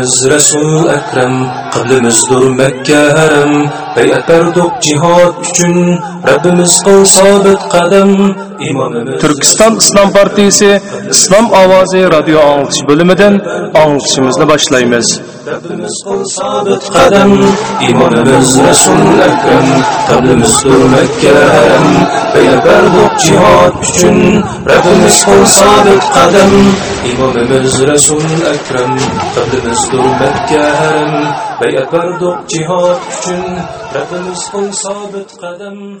İmamımız Resul Ekrem, kıblimizdur Mekke harem, beyat berdik cihad üçün, Rabbimiz kıl sabit kadem. Türkistan İslam Partisi İslam Ovozi radio anglitish bo'limidan anglitishimizni boshlaymiz. Rabbimiz kıl sabit kadem. İmamımız Resul Ekrem, kıblimizdur Mekke harem, beyat berdik cihad üçün, Rabbimiz kıl sabit kadem. İmamımız Resul Ekrem, kıblimizdur Mekke harem, beyat berdik cihad üçün, Rabbimiz kıl sabit kadem.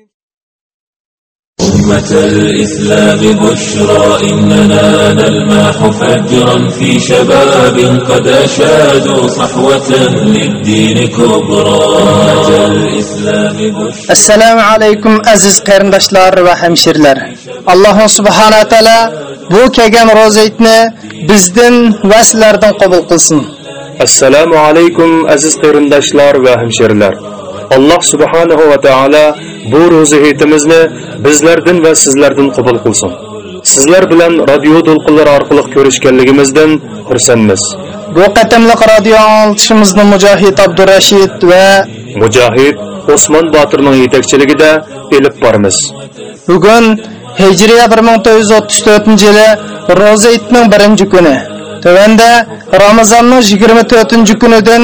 أمة الإسلام بشرى إننا نلمح فجرا في شباب قد أشادوا صحوة للدين كبرى أمة الإسلام بشرى alaykum aziz qarindoshlar va hamshirlar alloh subhanahu taolo bu kelgan ro'zaytni bizdan va sizlardan qabul qilsin assalomu alaykum aziz qarindoshlar va hamshirlar alloh subhanahu va taolo bu ro'za hayitimizni bizlardan va sizlardan qabul qilsin. Sizlar bilan radio to'lqinlari orqali ko'rishganligimizdan xursandmiz. Bu qatamliq radio anglitishimizni mujohid abdurashid va mujohid osmon botirning yetakchiligida elib boramiz bugun hijriya 1434 yili ro'za itning birinchi kuni. Tövəndə Ramazanның 24 kunidan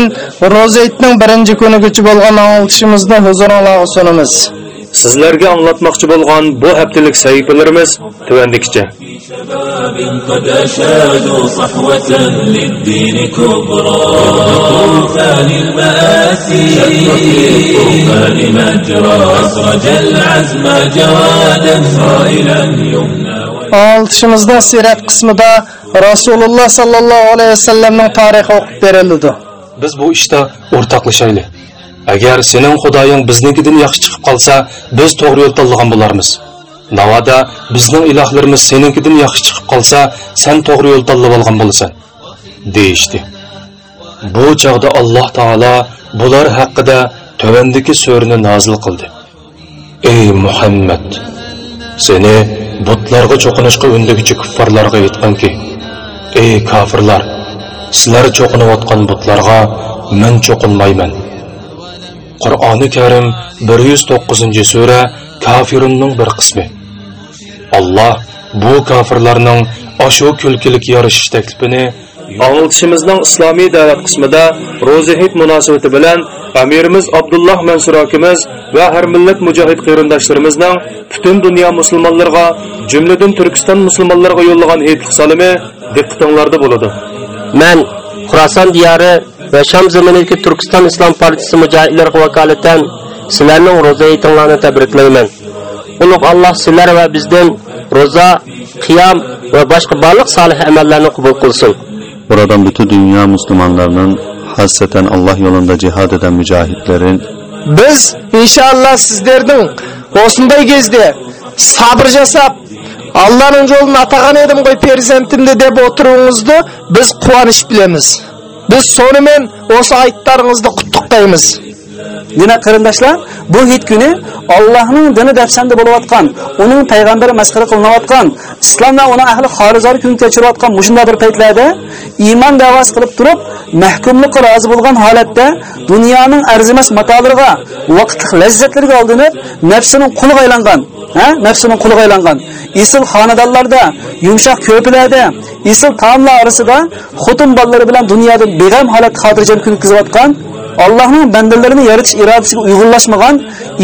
ro'za itning birinchi kunigacha bo'lgan anglitishimizni huzuringizga sunamiz. sizlarga anlatmoqchi bo'lgan bu haftalik sahifalarimiz tuvandikicha oltishimizda sirat qismida rasululloh sollallohu alayhi vasallamning tarixi o'qib berildi. Biz bu ishda o'rtoqlashaylik. Agar sening xudoying biznikidan yaxshi chiqib qolsa biz to'g'ri yo'l tanlagan bo'larmiz. Navoda bizning ilohlarimiz seninkidan yaxshi chiqib qolsa sen to'g'ri yo'l tanlab olgan bo'lasan deyishdi. Bu chog'da alloh taolo bular haqida tovandiki so'rini nozil qildi. Ey muhammad seni butlarga cho'qinishga undaguvchi kuffarlarga aytqanki ey kofirlar sizlar cho'qinayotgan butlarga men cho'qinmayman. Qur'oni karim 109 sura kofirunning bir qismi alloh bu kofirlarning ashu kulkilik yarashish taklifini Anglitishimizning islomiy da'vat qismida ro'za hit munosabati bilan amirimiz Abdulloh Mansur akimiz va har millat mujohid qarindoshlarimizning butun dunyo musulmonlariga, jumladan Turkiston musulmonlariga yo'llagan hit salimi diqqatinglarda bo'ladi. Man Xurason diyori va Sham zamonidagi Turkiston Islom partiyasi mujohidlariga vakolatan sizlarning ro'za hayitlarini tabriklayman. Ulug' Alloh sizlar va bizdan ro'za, qiyam va boshqa barliq solih amallarni qabul qilsin. Buradan bütün dünya Müslümanlarının hasreten Allah yolunda cihad eden mücahitlerin Biz inşallah sizlerдің осындай кезде сабыр жасап, Алланың жолын атаған едім ғой перзентімді деп отыруыңызды біз қуаныш білеміз. Biz сонымен осы айттарыңызды құттықтаймыз. Demak qarindoshlar, bu hit kuni Allohning dini dafsanda bo'layotgan, uning payg'ambari masxara qilinayotgan, islom uni ahli xorizor kun kechirayotgan mushunda bir paytlarda iymon da'vosi qilib turib, mahkumlikqa rozi bo'lgan holatda dunyoning arzimas matolariga, vaqtlik lazzatlarga oldinib, nafsining quliga aylangan, ha, nafsining quliga aylangan. Isil xonadonlarda, yumshoq ko'plarda, isil taomlar orasida xotin bolalari bilan dunyodan beg'am holat xotirjam kun kizayotgan Allohning bandalarini yaratish irodasiga uyg'unlashmagan,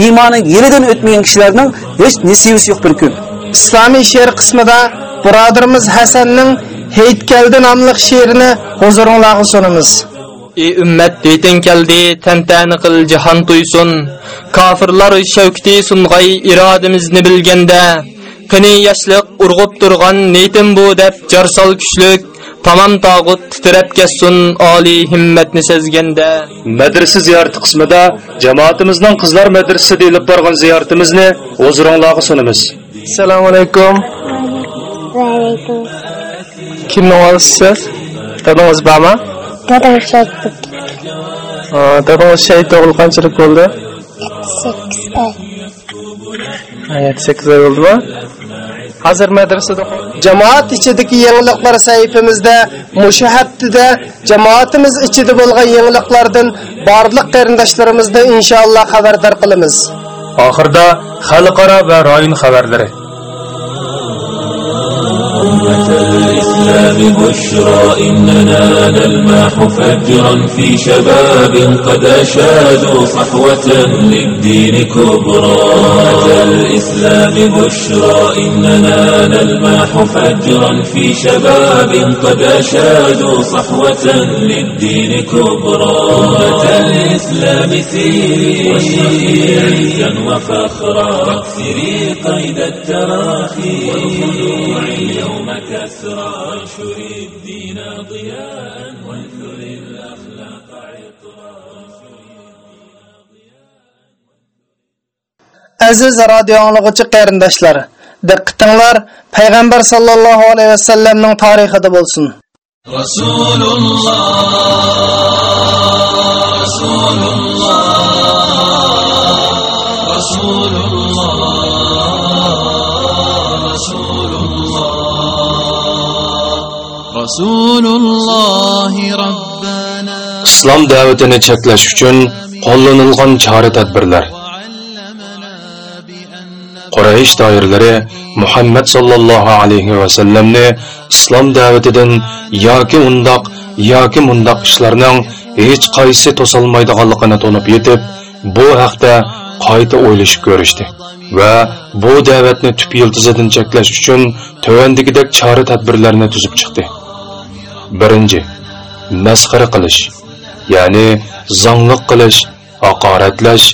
iymoni yilidan o'tmagan kishilarning hech nasibasi yo'q bir kun. İslami she'r qismida birodarimiz Hasanning Heytkaldi nomli she'rini huzuringizga sunamiz. Ey ummat deytin keldi, tantani qil jahon tuysun. Kafirlar shavkti sung'ay irodamizni bilganda, qani yoshliq urg'ub turgan niyatim bu deb jarsal kuchlik tamam tog'ut titrab kessun oliy himmatni sezganda madrasa ziyorati qismida jamoatimizning qizlar madrasasida ilib borgan ziyoratimizni huzuringlarga sunamiz Assalomu alaykum. Alaykum. Kimni o'g'lisiz? Dadingiz bormi? Dadam shahid Ha, Dadingiz shahid o'g'li qanchalik bo'ldi? sakkiz. Ha, 8 oy bo'ldimi? Hozir madrasada jamoat ichidagi yangiliklar sahifamizda mushu haftida jamoatimiz ichida bo'lgan yangiliklardan barliq qarindoshlarimizni inshaalloh xabardor qilamiz. oxirida xalqaro va rayon xabarlari الإسلام بشرى إننا نلمح فجرا في شباب قد أشادوا صحوة للدين كبرى. أمة الإسلام بشرى إننا نلمح فجرا في شباب قد أشادوا صحوة للدين كبرى. أمة الإسلام سيري واشرقي عزا وفخرا واكسري قيد التراخي والخضوع اليوم كسرى وانشري الدين ضياء وانثري الأخلاق Aziz radio anglagıcı qarindoshlar, diqqatinglar payg'ambar sallallohu alayhi vasallamning tarixida bo'lsin. رسول الله Islom da'vatini cheklash uchun qo'llanilgan chora-tadbirlar Quraysh doiralari Muhammad sallallohu alayhi va sallamni islom da'vatidan yoki undoq yoki mundoq ishlarning hech qaysi to'solmaydiganligini to'nib yetib, bu haqda qayta o'ylashib ko'rishdi va bu da'vatni tup yiltizidan cheklash uchun tövendagidek chora-tadbirlarni tuzib chiqdi. Birinchi, masxara qilish, ya'ni zongliq qilish, haqoratlash,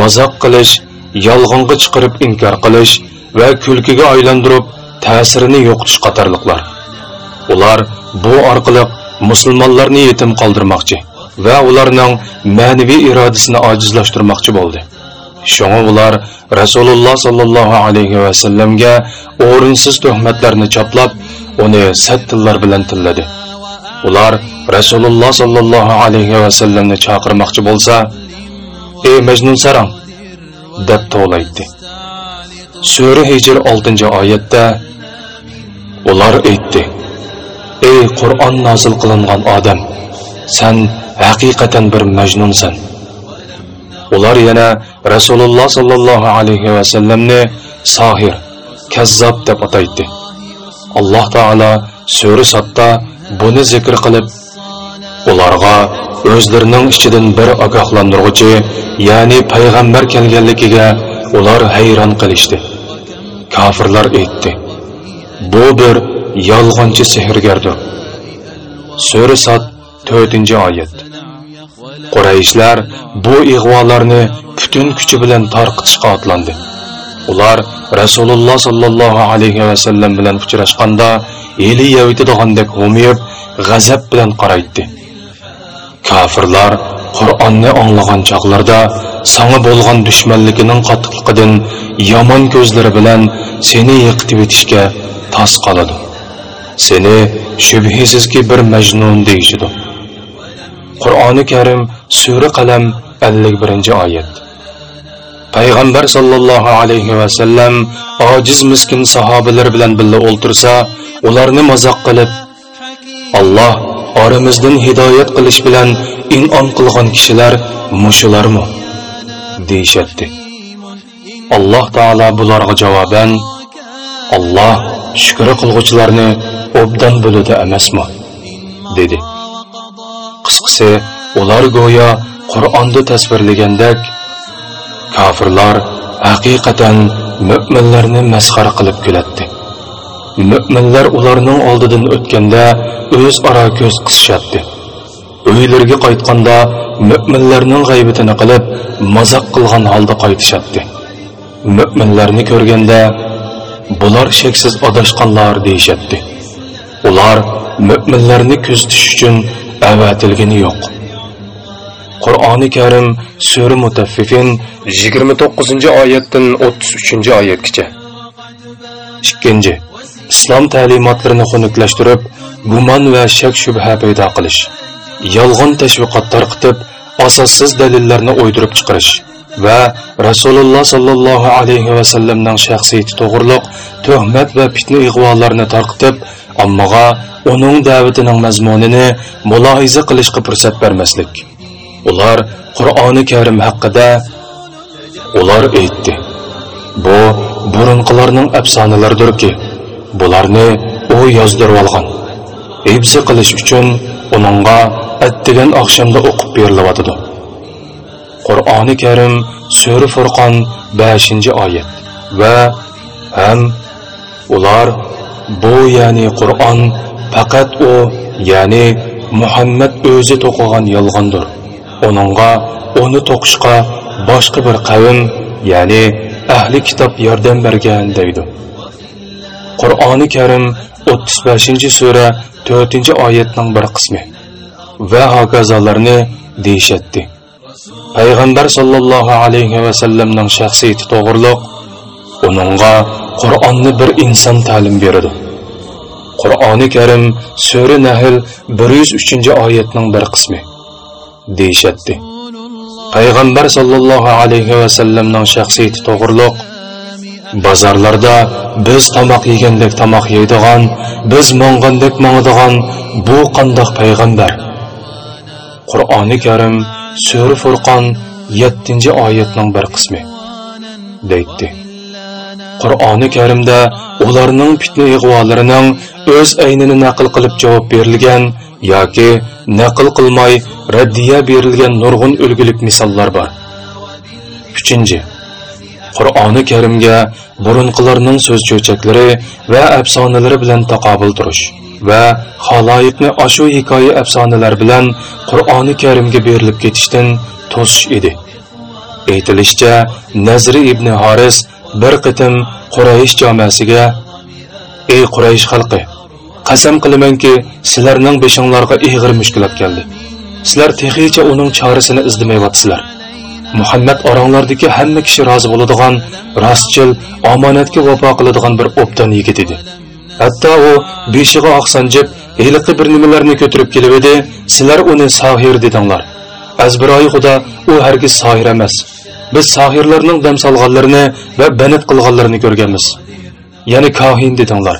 mazoq qilish, yolg'onga chiqarib inkor qilish va kulkiga aylantirib ta'sirini yo'qotish qatorliqlar. Ular bu orqali musulmonlarni yetim qoldirmoqchi va ularning ma'naviy irodasini ojizlashtirmoqchi bo'ldi. Shunga ular Rasululloh sollallohu alayhi va sallamga o'rinsiz tuhmatlarni choplab, uni sattillar bilan tilladi. Ular Rasululloh sallallohu alayhi va sallamni chaqirmoqchi bo'lsa, "Ey majnunsarang deb to'laydi. Sura Hijr 6-oyatda ular aytdi: "Ey Qur'on nozil qilingan odam, sen haqiqatan bir majnunsan." Ular yana Rasululloh sallallohu alayhi va sallamni sohir, kazzob deb ataydi. Alloh taolo Сүрі Сатта бұны buni zikr оларға ularga o'zlarining ichidan bir ogohlantiruvchi, ya'ni payg'ambar kelganligiga ular hayron Кафырлар етті. aytdi: "Bu bir yolg'onchi sehrgardir." Sura Sat to'rtinchi oyat qurayishlar bu ig'volarni butun kuchi bilan tarqitishga otlandi ular rasululloh sollallohu alayhi vasallam bilan uchrashganda eli yavitidagandek g'umiyib g'azab bilan qaraydi kofirlar qur'onni anglagan chog'larda sanga bo'lgan dushmanligining qattiqligidan yomon ko'zlari bilan seni yiqitib etishga tos qoladi. Seni shubhisizki bir majnun deyishidi qur'oni karim sura qalam 51 oyat. Payg'ambar sollallohu alayhi vasallam ojiz miskin sahobalar bilan birga o'ltirsa ularni mazoq qilib alloh oramizdan hidoyat qilish bilan in'om qilgan kishilar mushularmi? deyishatdi alloh taolo bularga javoban alloh shukr qilg'uvchilarni obdan bo'ladi emasmi? dedi. Qisqasi ular go'yo qur'onda tasvirlagandek kofirlar haqiqatan mo'minlarni masxara qilib kulatdi mo'minlar ularning oldidan o'tganda o'zaro ko'z qisishatdi uylariga qaytganda mo'minlarning g'aybatini qilib mazoq qilgan holda qaytishatdi mo'minlarni ko'rganda bular sheksiz adashqanlar deyishatdi ular mo'minlarni kuzatish uchun avatilgani yo'q. Qur'oni karim sura mutaffifin 29 oyatdan 33 oyatgacha. Ikkinchi islom ta'limotlarini xunuklashtirib gumon va shak shubha paydo qilish yolg'on tashviqot tarqitib asossiz dalillarni o'ydirib chiqarish va rasululloh sollallohu alayhi vasallamning shaxsiyati to'g'riliq tuhmat va fitna ig'volarni tarqitib ommaga uning da'vatining mazmunini mulohiza qilishga fursat bermaslik. Ular qur'oni karim haqida ular aytdi. Bu burunqilarning afsonalaridirki bularni u yozdirib olgan. Hibsi qilish uchun uningga attigan oqshomda o'qib berilyotidi qur'oni karim sura furqon 5 oyat va ham ular bu ya'ni qur'on faqat u ya'ni muhammad o'zi to'qigan yolg'ondir. Uningga uni to'qishga boshqa bir qavm ya'ni ahli kitob yordam bergan deydi qur'oni karim 35 sura 4 oyatning bir qismi va hokazolarni deyishatdi payg'ambar sollallohu alayhi vasallamning shaxsiyati to'g'riliq uningga qur'onni bir inson ta'lim beradi qur'oni karim sura nahl 103 oyatning bir deyishadi. Пайғамбар саллаллаху алейхи ва шәқсейті шахсиеті тоғырлық, базарларда біз тамақ егендік тамақ едіған, біз маңғандік маңыдыған бұл қандық пайғамбар. Құр'аны кәрім, Сүр фұрқан, 7-ci ayetinin bir qismi deydi. Qur'oni karimda ularning fitna ig'volarining o'z aynini naql qilib javob berilgan yoki naql qilmay raddiya berilgan nurg'un ulgulik misollar bor. Uchinchi qur'oni karimga burunqilarning so'z cho'chaklari va afsonalari bilan taqobil turish va haloyiqni ashu hikoya afsonalar bilan qur'oni karimga berilib ketishdan to'sish edi. Aytilishicha nazri ibn haris bir qitim qurayish jamoasiga ey qurayish xalqi qasam qilamanki sizlarning beshinglarga ig'ir mushkulat keldi. Sizlar texicha uning chorasini izlamayapsizlar. Muhammad oranglardagi hamma kishi rozi bo'ladigan rostchil omonatga vafo qiladigan bir o'pdan yigit edi. Hatto u beshig'i oqsanjib heliqi bir nimalarni ko'tirib kelib edi sizlar uni sohir dedinglar. Azbiroyi xudo u hargiz sohir emas. Biz sahirlarning dam solganlarini va banat qilganlarini ko'rganmiz. Ya'ni kohin dedinglar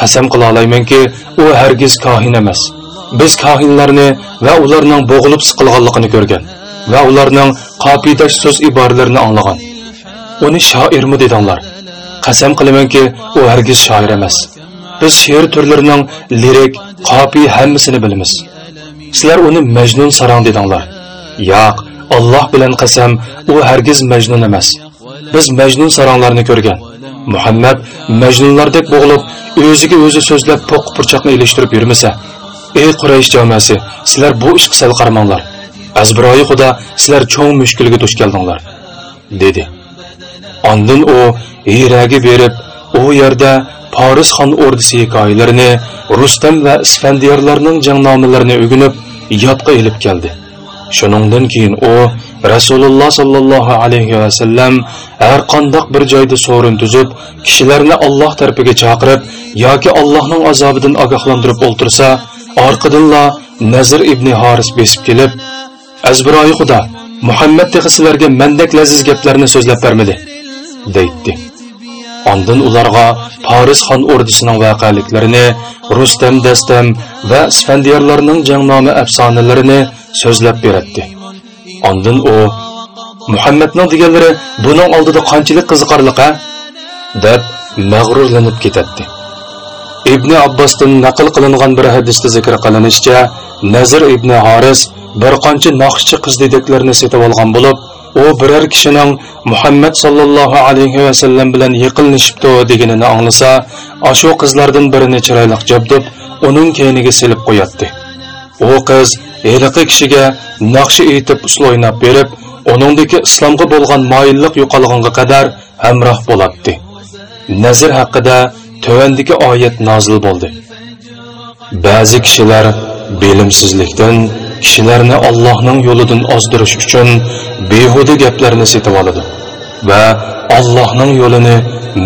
qasam qila olaymanki u hargiz kohin emas. Biz kohinlarni va ularning bo'g'ilib siqilganligini ko'rgan va ularning qopidash so'z iboralarini anglagan. Uni shoirmi dedinglar qasam qilamanki u hargiz shoir emas. Biz she'r turlarining lirik qopi hammasini bilamiz. Sizlar uni majnun sarang dedinglar yo'q alloh bilan qasam u hargiz majnun emas. Biz majnun saranglarni ko'rgan. Muhammad majnunlardek bo'g'ilib o'ziga o'zi so'zlab poq purchoqni ilishtirib yurmasa ey quraysh jamoasi sizlar bu ishga sal qaramanglar azbiroyi xudo sizlar cho'ng mushkulga duch keldinglar dedi. Ondan u Hiraga berib, u yerda Paris xon ordisi hikoyalarini, Rustam va Isfandiyorlarning jangnomalarini o'rganib, yodga ilib keldi. Shuningdan keyin o Rasululloh sallallohu alayhi va sallam har qandoq bir joyda so'rin tuzib, kishilarni Alloh tarafiga chaqirib yoki Allohning azobidan ogohlantirib o'ltirsa, orqadanla Nazir ibn Haris besib kelib, Azbiroyi Xudo Muhammad texisilarga mandek laziz gaplarni so'zlab bermadi. deydi. Ondan ularga Paris xon ordisining voqealiklarini, Rustam dastam va Isfandiyorlarning jangnoma afsonalarini so'zlab beradi. Ondan u Muhammadning deganlari buning oldida qanchalik qiziqarliqa deb mag'rurlanib ketadi. Ibn Abbosdan naql qilingan bir hadisda zikr qilinishicha, Nazir ibn Haris bir qancha naqshchi qiz dedeklarni setib olgan bo'lib, u biror kishining muhammad sollallohu alayhi vasallam bilan yiqilnishibdi deganini anglasa ashu qizlardan birini chiroyli jabdib uning keyniga silib qo'yatdi. U qiz heliqi kishiga naqshi etib usul o'ynab berib uningdagi islomga bo'lgan moyillik yo'qolganga qadar hamroh bo'ladi nazr haqida tuvandagi oyat nozil bo'ldi. Ba'zi kishilar bilimsizlikdan kishilarni Allohning yo'lidan ozdirish uchun behuda gaplarni setib oladi va Allohning yo'lini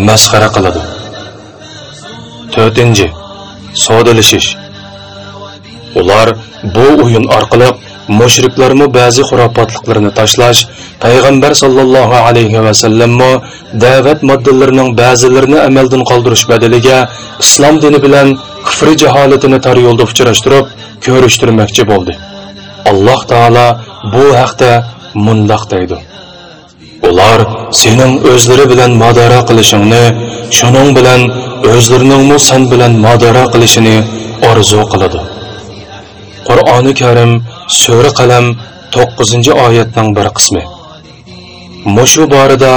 masxara qiladi. 4. Sodalishish. Ular bu o'yin orqali mushriklarni ba'zi xurofotliklarni tashlash, payg'ambar sallallohu alayhi va sallammo da'vat moddalarining ba'zilarini amaldan qoldirish badaliga islom dini bilan kufri jaholatini tar yo'lda uchrashtirib, ko'rishtirmoqchi bo'ldi. Alloh taolo bu haqda mundoq deydi. Ular sening o'zlari bilan madora qilishingni shuning bilan o'zlariningmi san bilan madora qilishini orzu qiladi. Qur'oni karim sura qalam 9 oyatning bir qismi. Mushu borida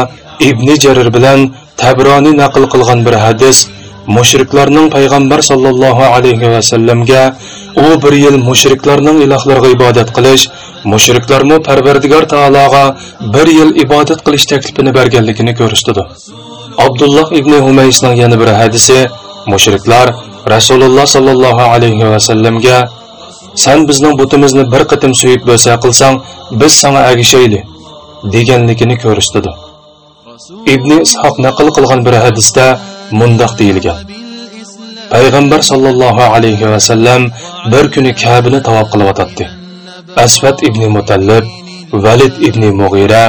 ibn jarir bilan tabroniy naql qilgan bir hadis mushriklarning payg'ambar sollallohu alayhi vasallamga u bir yil mushriklarning ilohlarga ibodat qilish mushriklarmi parvardigor taologa bir yil ibodat qilish taklifini berganligini ko'rsatdi abdulloh ibn humaysning yana bir hadisi mushriklar rasululloh sollallohu alayhi vasallamga san bizning butimizni bir qitim suyib bo'lsa qilsang biz sana agishayli deganligini ko'rsatdi ibn ishoq naql qilgan bir hadisda mundoq deyilgan. Payg'ambar sollallohu alayhi vasallam bir kuni kabini tavob qilyotdi asfat ibn mutallib valid ibn mug'ira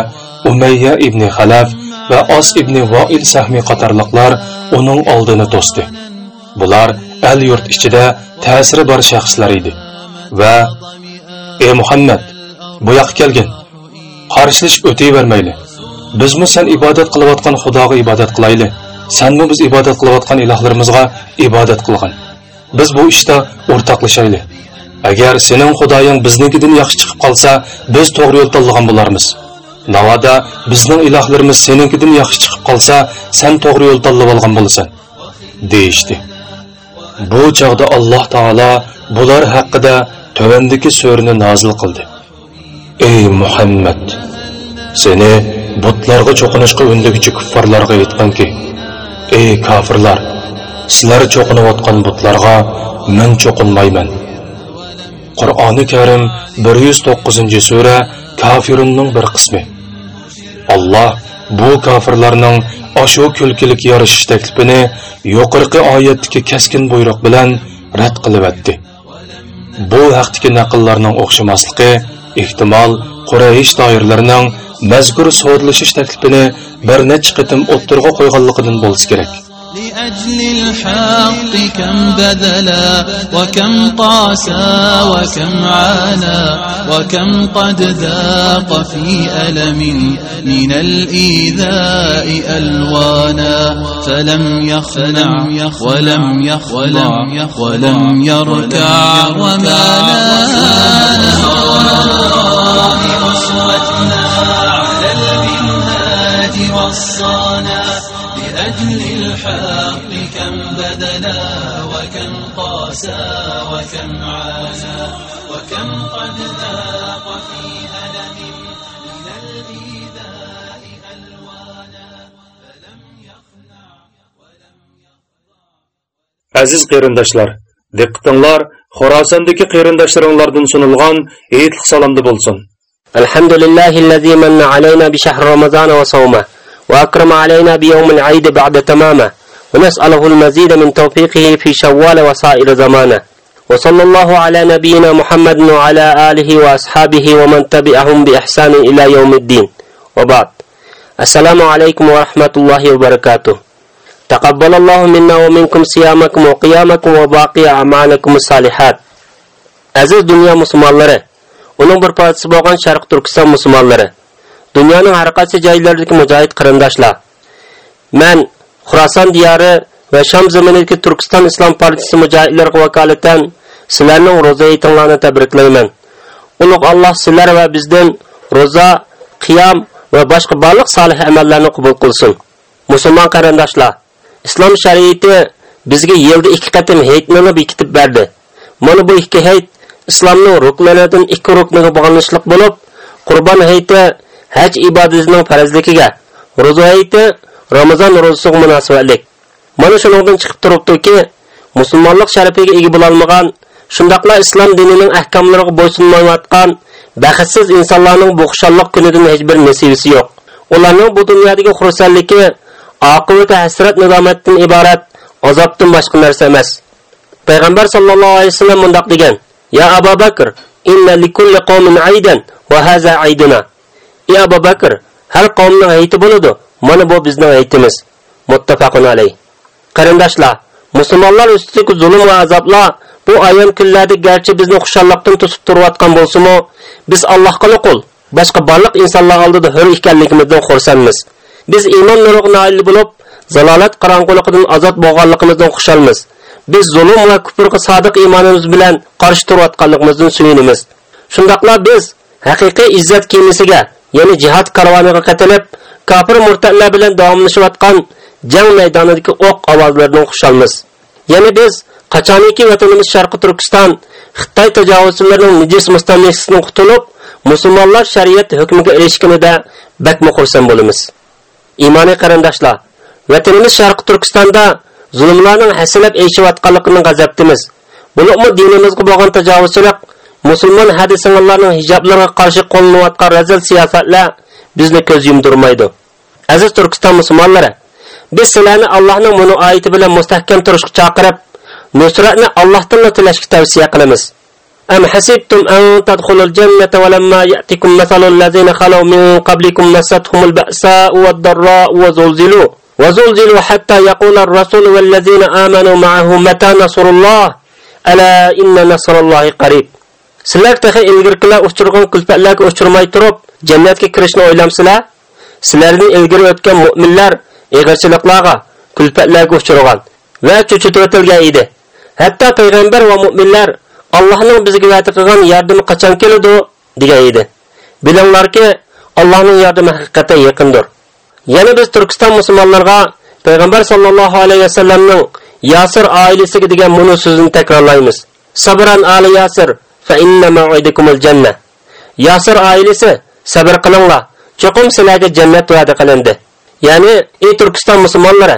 umayya ibn xalaf va os ibn voil sahmiy qatorliqlar uning oldini to'sdi. Bular al yurt ichida ta'siri bor shaxslar edi va ey muhammad bu yoqqa kelgin. Qarshilashib o'tayvermayli bizmi sen ibodat qilayotgan xudoga ibodat qilayli sanmı biz ibodat qilayotgan ilohlarimizga ibodat qilgin. Biz bu ishda o'rtoqlashayli agar sening xudoying biznikidan yaxshi chiqib qolsa biz to'g'ri yo'l tanlagan bo'larmiz. Navoda bizning ilohlarimiz seninkidan yaxshi chiqib qolsa sen to'g'ri yo'l tanlab olgan bo'lasan deyishdi. Bu chog'da alloh taolo bular haqida tuvandagi sörünü nazil qildi. Ey muhammad seni butlarga cho'qinishga küffarlarga kuffarlarga ki, ey kofirlar sizlar cho'qinayotgan butlarga men cho'qinmayman. Qur'oni karim 109 sura kofirunning bir qismi. Alloh bu kofirlarning ashu kulkilik yarashish taklifini yuqorqi oyatdagi keskin buyruq bilan rad qilib o'tdi bu haqdagi naqllarning o'xshamasligi ehtimol quraysh doirlarining mazkur sodlashish taklifini bir necha qitim o'ttirg'a qo'yganligidan bo'lsa kerak لأجل الحق كم بذلا وكم قاسى وكم عانى وكم قد ذاق في ألم من الإيذاء ألوانا فلم يخنع ولم يخضع ولم يركع وما وصانا لأجل الحق كم بدنا وكم قاسى وكم عانى وكم قد ذاق في ألم من الإيذاء ألوانا فلم يخنع ولم يخضع عزيز قيرنداشلار دقتنلار خراساندaki قيرنداشlarınlardan sunulgan eğitlik salamda bolsun. الحمد لله الذي من علينا بشهر رمضان وصومه وأكرم علينا بيوم العيد بعد تمامه ونسأله المزيد من توفيقه في شوال وسائر زمانه. وصلى الله على نبينا محمد وعلى آله وأصحابه ومن تبعهم بإحسان إلى يوم الدين. وبعد. السلام عليكم ورحمة الله وبركاته. تقبل الله منا ومنكم صيامكم وقيامكم وباقي أعمالكم الصالحات. عزيز دنيا مسلمانları uning bir parchasi bo'lgan sharq turkiston musulmonlari. Dunyoning har qaysi joylaridagi mujohid qarindoshlar. Man xuroson diyori va Sham zaminidagi turkiston islom partiyasi mujohidlariga vakolatan sizlarning ro'za yitinglarni tabriklayman. Ulug' alloh sizlar va bizdan ro'za qiyom va boshqa barliq solih amallarni qabul qilsin. Musulmon qarindoshlar islom shariati bizga yilda ikki qatim hayitni bekitib berdi. Mana bu ikki hayit islomning ruknlaridan ikki rukniga bog'lanishlik bo'lib qurbon hayiti haj ibodatining farzligiga ro'za hayiti ramazon ro'zasiga munosabatlik. Mana shuningdan chiqib turibdiki musulmonlik sharafiga ega bo'lolmagan shundoqla islom dinining ahkomlariga bo'ysunmayotgan baxtsiz insonlarning bu xushalliq kunidan hech bir nasibasi yo'q. Ularning bu dunyodagi xursandligi oqibati hasrat nadomatdan iborat azobdan boshqa narsa emas. Payg'ambar sallallohu alayhi vasallam mundoq degan Ya Abu Bakr, inna likulli qawmin aydan va haza ayduna. Ey Abu Bakr, har qavmning hayti bo'ladi. Mana bu bizning aytimiz. Muttafaqun alayh. Qarindoshlar, musulmonlar ustidagi zulm va azoblar bu ayon kunlarda garchi bizni xushalliqdan to'sib turayotgan bo'lsa-mu, biz Allohga qul, boshqa barliq insonlar oldida hur ekanligimizdan xursandmiz. Biz iymon nuriga noil bo'lib, zalolat qorong'uligidan ozod bo'lganligimizdan xushalmiz. Biz zulm va kufrga sodiq iymonimiz bilan qarshi turayotganligimizdan suyunimiz. Shundoqla biz haqiqiy izzat kemisiga, ya'ni jihad karvoniga qatilib kofir murtadlar bilan davomlashayotgan jang maydonidagi o'q ovozlaridan xushalmiz Ya'ni biz qachoniki vatanimiz sharqi turkiston xitoy tajovuzchilarining nijis mustamlikasidan qutulib musulmonlar shariat hukmiga erishganida bakma xursand bo'lamiz. Imoniy qarindoshlar vatanimiz sharqi turkistonda zulmlarning hasilab eshiyotganligini g'azabdimiz bulimi dinimizga bo'lgan tajovuzchilik musulmon hadisinlarning hijoblariga qarshi qo'llanayotgan razil siyosatlar bizni ko'z yumdirmaydi aziz turkiston musulmonlari biz sizlarni allohning buni oyati bilan mustahkam turishga chaqirib nusratni allohdan tilashga tavsiya qilamiz أم حسبتم أن تدخلوا الجنة ولما يأتكم مثل الذين خلوا من قبلكم مستهم البأساء والضراء وزلزلوا وزلزلوا حتى يقول الرسول والذين آمنوا معه متى نصر الله ألا إن نصر الله قريب sizlar tahi ilgirkilar uchirgan kulfatlarga uchirmay turib jannatga kirishni o'ylamsizlar sizlardan ilgari o'tgan mo'minlar eg'irchiliklarga kulfatlarga uchirgan va cho'chitib edi hatto payg'ambar va mo'minlar allohning bizga va'da qilgan yordami qachon keladi degan edi bilinglarki allohning yordami haqiqatdan yaqindir Yana biz turkiston musulmonlarga payg'ambar sollallohu alayhi vasallamning yasir oilasiga degan buni so'zini takrorlaymiz. Sabran ali yasir fa inna al-janna. yasir oilasi sabr qilinglar cho'qim sizlarga jannat va'da qilindi. Ya'ni ey turkiston musulmonlari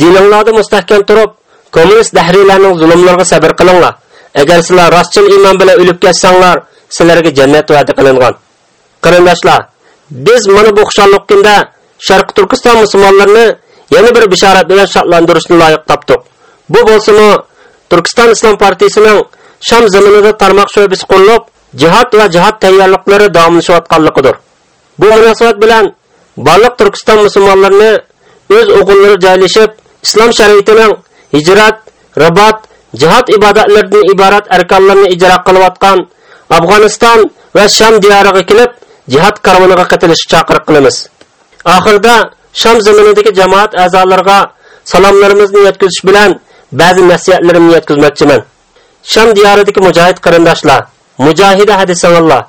dininglarda mustahkam turib kommunist dahrilarning zulmlariga sabr qilinglar. Agar sizlar rostchil iymon bilan o'lib ketsanglar sizlarga jannat va'da qilingan. Qarindoshlar biz mana bu xushalliq kunda sharq turkiston musulmonlarini yana bir bishorat bilan shodlantirishni loyiq topdik bu bo'lsimi turkiston islom partiyasining sham zaminida tarmoq sho'bisi qurilib jihod va jihod tayyorliklari davomlashayotganligidir. Bu munosabat bilan barliq turkiston musulmonlarini o'z o'g'illari joylashib islom shariatining hijrat rabat, jihod ibodatlaridan iborat arkonlarni ijro qilayotgan afg'oniston va sham diyoriga kelib jihod karvoniga qatnashishga chaqiriq qilamiz. Oxirida sham zaminidagi jamoat a'zolariga salomlarimizni yetkazish bilan ba'zi nasihatlarimni yetkazmoqchiman. Sham diyoridagi mujohid qarindoshlar mujohida hadisanalloh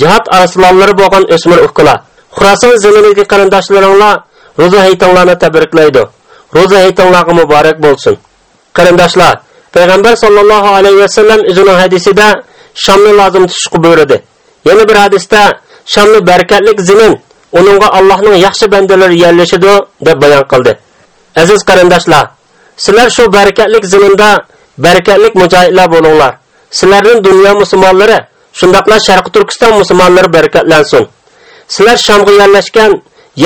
jihod arslonlari bo'lgan o'smir ukalar xuroson zaminidagi qarindoshlaringlar ro'za haytonlarni tabriklaydi. Ro'za haytonlarga muborak bo'lsin. Qarindoshlar payg'ambar sollallohu alayhi vasallam o'zining hadisida shamni lozim tutishni buyurdi yana bir hadisda shamni barakatlik zimin uningga allohning yaxshi bandalari yerlashadi deb bayon qildi. Aziz qarindoshlar sizlar shu barakatlik ziminda barakatlik mujohidlar bo'linglar. Sizlarning dunyo musulmonlari shundoqla sharqi turkiston musulmonlari barakatlansin. Sizlar shamga yerlashgan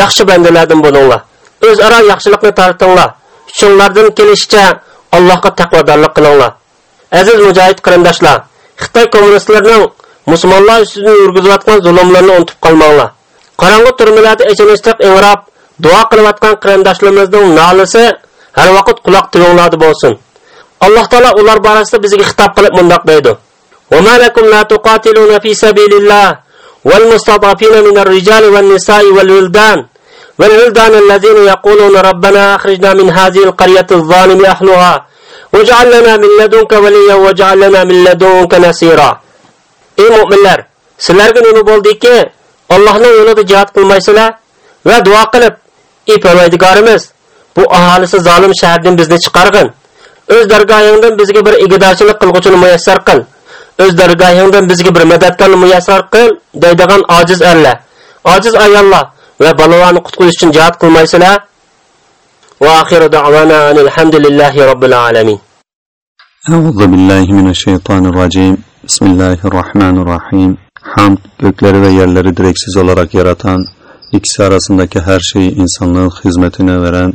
yaxshi bandalardan bo'linglar. O'zaro yaxshilikni tortinglar. Shunlardan kelishicha allohga taqvodorlik qilinglar. Aziz mujohid qarindoshlar xitoy kommunistlarining musulmonlar ustidan yurgizayotgan zulmlarni unutib qolmanglar. Qorong'u turmalarda echinishliq ingrab duo qilayotgan qarindoshlarimizning nolisi har vaqt quloq tig'inglarda bo'lsin alloh taolo ular borasida bizga xitob qilib mundoq deydi وما لكم لا تقاتلون في سبيل الله والمستضعفين من الرجال والنساء والولدان والولدان الذين يقولون ربنا أخرجنا من هذه القرية الظالم أهلها واجعل لنا من لدنك وليا واجعل لنا من لدنك نصيرا ey mo'minlar sizlarga nima bo'ldiki allohning yo'lida jihod qilmaysizlar va duo qilib ey parvardigorimiz bu aholisi zolim shahardan bizni chiqarg'in o'z dargohingdan bizga bir igidochilik qilg'uchini muyassar qil o'z dargohingdan bizga bir madadkorni muyassar qil deydigan ojiz alla ojiz ayollar va bolalarni qutqizish uchun jihod qilmaysizlar va oxiru da'vana alhamdulillahi robbil alamin أعوذ بالله من الشيطان الرجيم بسم الله الرحمن الرحيم Hamd gökleri ve yerleri direksiz olarak yaratan, ikisi arasındaki her şeyi insanlığın hizmetine veren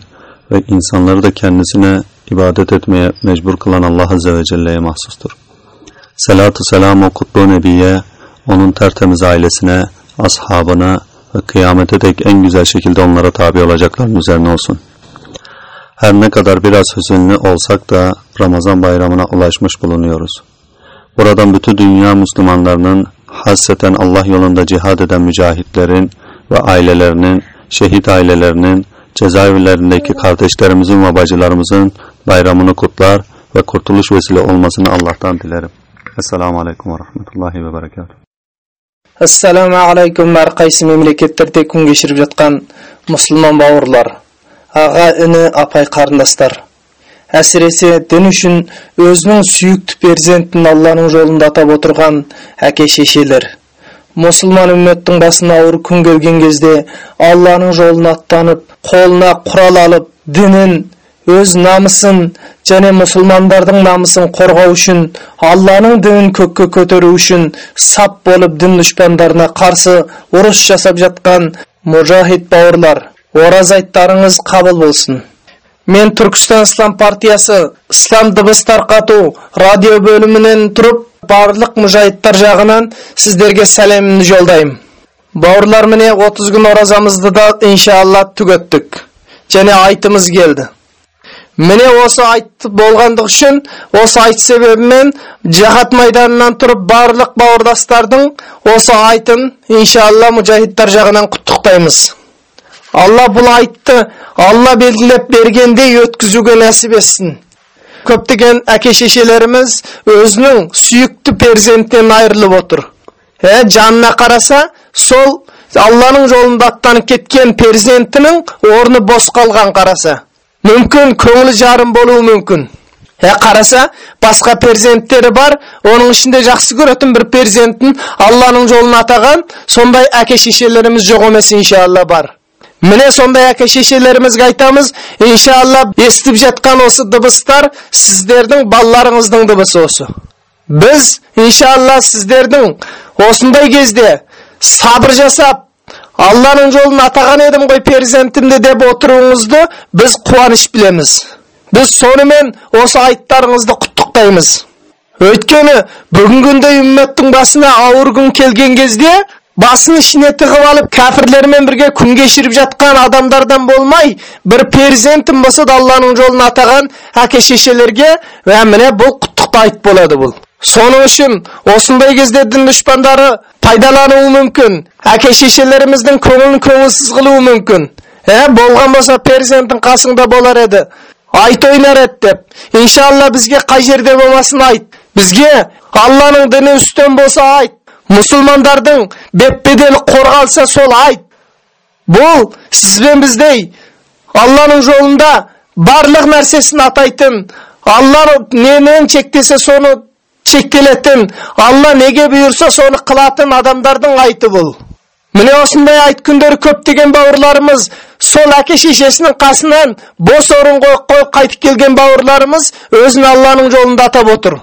ve insanları da kendisine ibadet etmeye mecbur kılan Allah Azze ve Celle'ye mahsustur. Selatü selam o kutlu Nebi'ye, onun tertemiz ailesine, ashabına ve kıyamete dek en güzel şekilde onlara tabi olacakların üzerine olsun. Her ne kadar biraz hüzünlü olsak da Ramazan bayramına ulaşmış bulunuyoruz. Buradan bütün dünya Müslümanlarının hasreten Allah yolunda cihad eden mücahitlerin ve ailelerinin, şehit ailelerinin, cezaevlerindeki kardeşlerimizin ve bacılarımızın bayramını kutlar ve kurtuluş vesile olmasını Allah'tan dilerim. Esselamu Aleyküm ve Rahmetullahi ve Berekatuhu. assalomu alaykum har qaysi mamlakatlarda kun kechirib yotgan musulmon bovurlar ag'a ini apay qarindoshlar әсіресе дін үшін өзінің сүйікті перзентін алланың жолында атап отырған әке шешелер. Мұсылман үмметтің басына ауыр күн келген кезде алланың жолын аттанып қолына құрал алып дінін өз намысын және мұсылмандардың намысын қорғау үшін алланың дінін көкке көтеру үшін сап болып дін дұшпандарына қарсы ұрыс жасап жатқан мұжахид бауырлар ораза айттарыңыз қабыл болсын. Мен Түркістан Ислам партиясы Ислам дыбыс тарқату радио бөлімінен тұрып, барлық мұжайыттар жағынан сіздерге сәлемін жолдаймын. Бауырлар міне 30 күн оразамызды да иншалла түгеттік. Және айтымыз келді. Міне осы айт болғандық үшін, осы айт себебімен жағат майданынан тұрып барлық бауырдастардың осы айтын иншалла мұжайыттар жағынан құттықтаймыз алла бұл айтты алла белгілеп бергендей өткізуге нәсіп етсін көптеген әке шешелеріміз өзінің сүйікті перзентінен айырылып отыр ә, жанына қараса сол алланың жолында аттанып кеткен перзентінің орны бос қалған қараса мүмкін көңілі жарым болуы мүмкін ә, қараса басқа перзенттері бар оның ішінде жақсы көретін бір перзентін алланың жолын атаған сондай әке шешелеріміз жоқ емес иншалла бар міне сондай әке шешелерімізге айтамыз иншалла естіп жатқан осы дыбыстар сіздердің балаларыңыздың дыбысы осы. Біз иншалла сіздердің осындай кезде сабыр жасап алланың жолын атаған едім ғой перзентімді деп отыруыңызды біз қуаныш білеміз. Біз сонымен осы айттарыңызды құттықтаймыз. Өйткені бүгінгі күнде үмметтің басына ауыр күн келген кезде басын ішіне тығып алып кәпірлермен бірге күн кешіріп жатқан адамдардан болмай бір перзентім болса да алланың жолын атаған әке шешелерге міне бұл құттықты айт болады бұл соның үшін осындай кезде дін дұшпандары пайдалануы мүмкін әке шешелеріміздің көңілін көңілсіз қылуы мүмкін ә болған болса перзентің қасыңда болар еді айт ойнар еді деп иншалла бізге қай жерде болмасын айт бізге алланың діні үстем болса айт мұсылмандардың беппедел қорғалса сол айт. Бұл сізбен біздей Алланың жолында барлық нәрсесін атайтын, Алла ненен шектесе соны шектелетін Алла неге бұйырса соны қылатын адамдардың айты бұл. Міне осындай айт күндері көптеген бауырларымыз, сол әке шешесінің қасынан бос орын қойып қой, қайтып келген бауырларымыз өзін Алланың жолында атап отыр.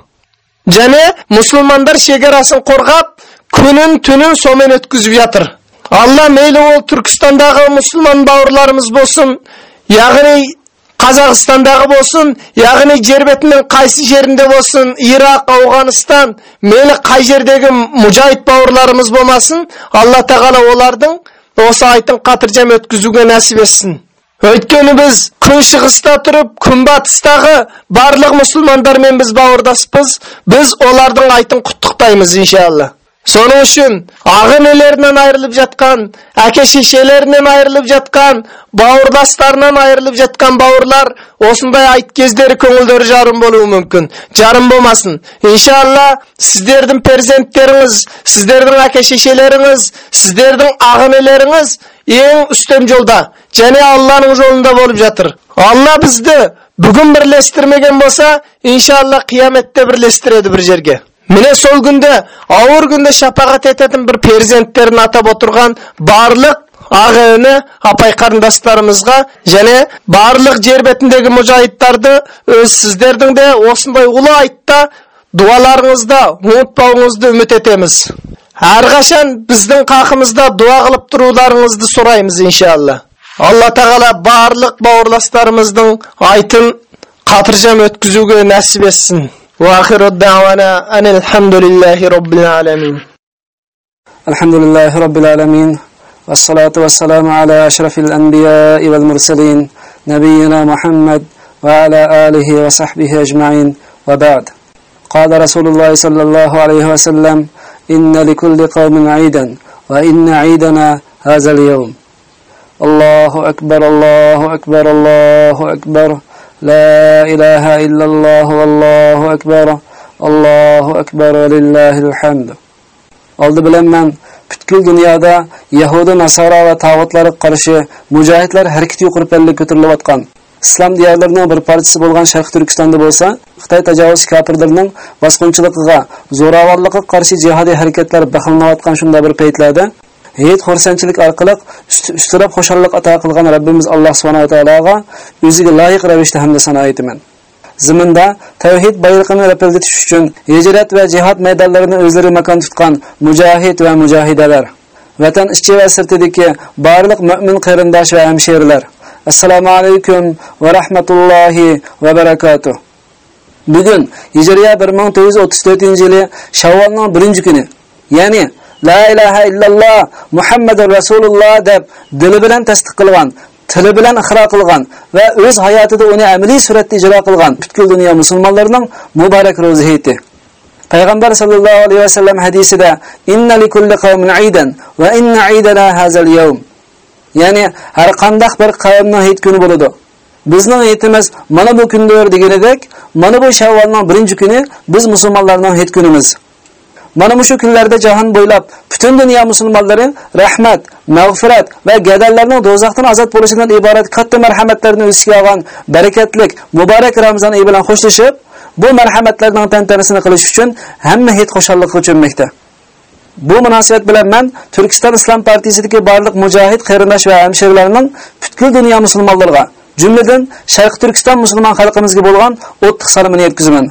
Және мұсылмандар шекарасын қорғап, күнін түнін сомен өткізіп жатыр. Алла мейлі ол Түркістандағы мұсылман бауырларымыз болсын, яғни Қазақстандағы болсын, яғни жер бетінің қайсы жерінде болсын, Ирақ, Ауғанстан, мейлі қай жердегі мұжайт бауырларымыз болмасын, Алла тағала олардың осы айтын қатыржам өткізуге нәсіп етсін. Өйткені біз күн шығыста тұрып, күн батыстағы барлық мұсылмандармен біз бауырдаспыз, біз олардың айтын құттықтаймыз иншалла. Соның үшін ағын елерінен айырылып жатқан, әке шешелерінен айырылып жатқан, бауырдастарынан айырылып жатқан бауырлар осындай айт кездері көңілдері жарым болуы мүмкін. Жарым болмасын. Иншалла сіздердің перзенттеріңіз, сіздердің әке шешелеріңіз, сіздердің ағын елеріңіз ең үстем жолда және Алланың жолында болып жатыр. Алла бізді бүгін бірлестірмеген болса, иншалла қияметте бірлестіреді бір жерге. Міне сол күнде ауыр күнде шапағат ететін бір перзенттерін атап отырған барлық аға іні апай қарындастарымызға және барлық жер бетіндегі мұжахидтарды өз сіздердің де осындай ұлы айтта дуаларыңызда ұмытпауыңызды үміт етеміз. Әрқашан біздің қақымызда дуа қылып тұруларыңызды сұраймыз иншалла. Алла тағала барлық бауырластарымыздың айтын қатыржам өткізуге нәсіп етсін. وآخر الدعوانا أن الحمد لله رب العالمين. الحمد لله رب العالمين والصلاة والسلام على أشرف الأنبياء والمرسلين نبينا محمد وعلى آله وصحبه أجمعين وبعد. قال رسول الله صلى الله عليه وسلم إن لكل قوم عيدا وإن عيدنا هذا اليوم. الله أكبر الله أكبر الله أكبر. لا إله إلا الله والله أكبر الله أكبر ولله الحمد oldi bilan man butkul dunyoda yahudi nasoro va tag'utlarga qarshi mujohidlar harakati yuqori pallaga ko'tarilayotgan islom diyorlarining bir parchasi bo'lgan sharq turkistonda bo'lsa xitoy tajovuz kofirlarining bosqinchiligiga zo'ravonlikqa qarshi jihodiy harakatlar bahlanayotgan shunday bir paytlarda hid xursandchilik orqali ustirab xushallik ato qilgan Rabbimiz Alloh subhanahu va taologa o'ziga loyiq ravishda hamda sano aytaman. Ziminda tavhid bayrog'ini rapilditish uchun hijrat va jihad maydonlarini o'zlari makon tutgan mujohid va mujohidalar, vatan ichi va sirtidagi barliq mu'min qarindosh va hamshirlar. Assalomu alaykum va rahmatullohi va barakotuh. Bugun Hijriya 1434-yili Shavvolning 1-kuni, ya'ni La ilaha illalloh Muhammadur Rasululloh deb dili bilan tasdiq qilgan, tili bilan ixro qilgan va o'z hayotida uni amaliy suratda ijro qilgan butkul dunyo musulmonlarining muborak ro'zihati. Payg'ambar sallallohu alayhi vasallam hadisida inna likulli qawmin aidan va inna aidana hazal yawm. Ya'ni har qanday bir qavmning hayit kuni bo'ladi. Bizning aytimiz mana bu kundir deganidek, mana bu Shavvolning 1-kuni biz musulmonlarning hayit kunimiz. Mana shu kunlarda jahon bo'ylab butun dunyo musulmonlari rahmat, mag'firat va gadallarning do'zaxdan ozod bo'lishidan iborat katta marhamatlarni o'ziga olgan barakatlik, muborak Ramazon oyi bilan xo'shlashib, bu marhamatlarning tantanasini qilish uchun hamma hid xushallik uchunmoqda. Bu munosabat bilan men Turkiston Islom partiyasidagi barliq mujohid qarindosh va hamshirlarning butun dunyo musulmonlariga, jumladan Sharq Turkiston musulmon xalqimizga bo'lgan o'ttiq salomini yetkazaman.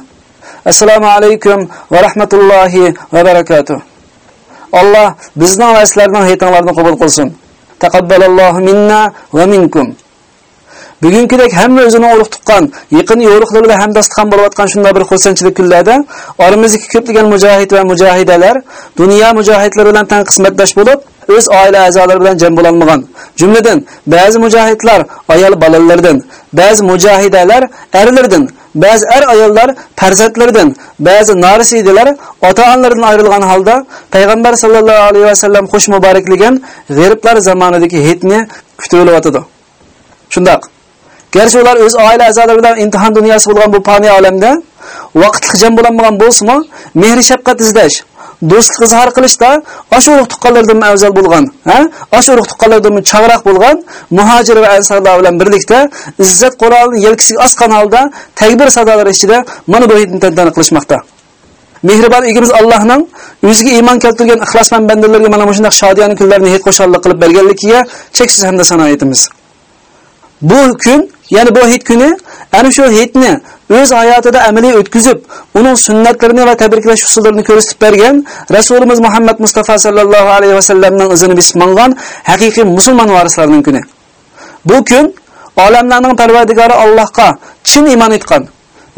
Assalomu alaykum va rahmatullohi va barakatuh. Alloh bizning va sizlarning hayitlaringizni qabul qilsin. Taqabbalallohu minna va minkum. Bugünkidek hamma o'zini urug' tuqqan, yaqin yo'riqlar bilan hamdastxon bo'layotgan shunday bir xursandchilik kunlarda oramizdagi ko'pligan mujohid va mujohidalar dunyo mujohidlari bilan tan qismatdosh bo'lib, o'z oila a'zolari bilan jam bo'lolmagan. Jumladan, ba'zi mujohidlar ayol balalardan, ba'zi mujohidalar erlardan, ba'zi er ayollar farzandlardan, ba'zi narisidilar ota-onalaridan ayrilgan holda payg'ambar sallallohu alayhi vasallam xush muborakligan g'iriblar zamonidagi hitni kutib o'tadi. Shundoq Gerçi ular öz aile a'zolari bilan imtihon dunyosi bo'lgan bu pani olamda vaqtli jam bo'lmagan bo'lsa-mu, mehr shafqat izlash, do'stlik izhor qilishda ashu urug' tuqqanlardan afzal bo'lgan, ha? Ashu urug' tuqqanlardan chag'roq bo'lgan muhojir va ansorlar bilan birlikda izzat Qur'onni yelkisiga osgan holda takbir sadolari ichida mana bu hidni tantana qilishmoqda. mehribon egimiz Allohning o'ziga iymon keltirgan ixlosmand bandalarga mana shunday shodiyona kunlarni hech qo'shonlik qilib berganligiga cheksiz hamda sano. Bu kun, ya'ni bu hit kuni ana shu hitni o'z hayotida amaliy o'tkazib, uning sunnatlarini va tabriklash usullarini ko'rsatib bergan Rasulimiz Muhammad Mustafa sallallohu alayhi va sallamning izini bismangan haqiqiy musulmon varislarining kuni. Bu kun olamlarning Parvardigori Allohga chin iymon etgan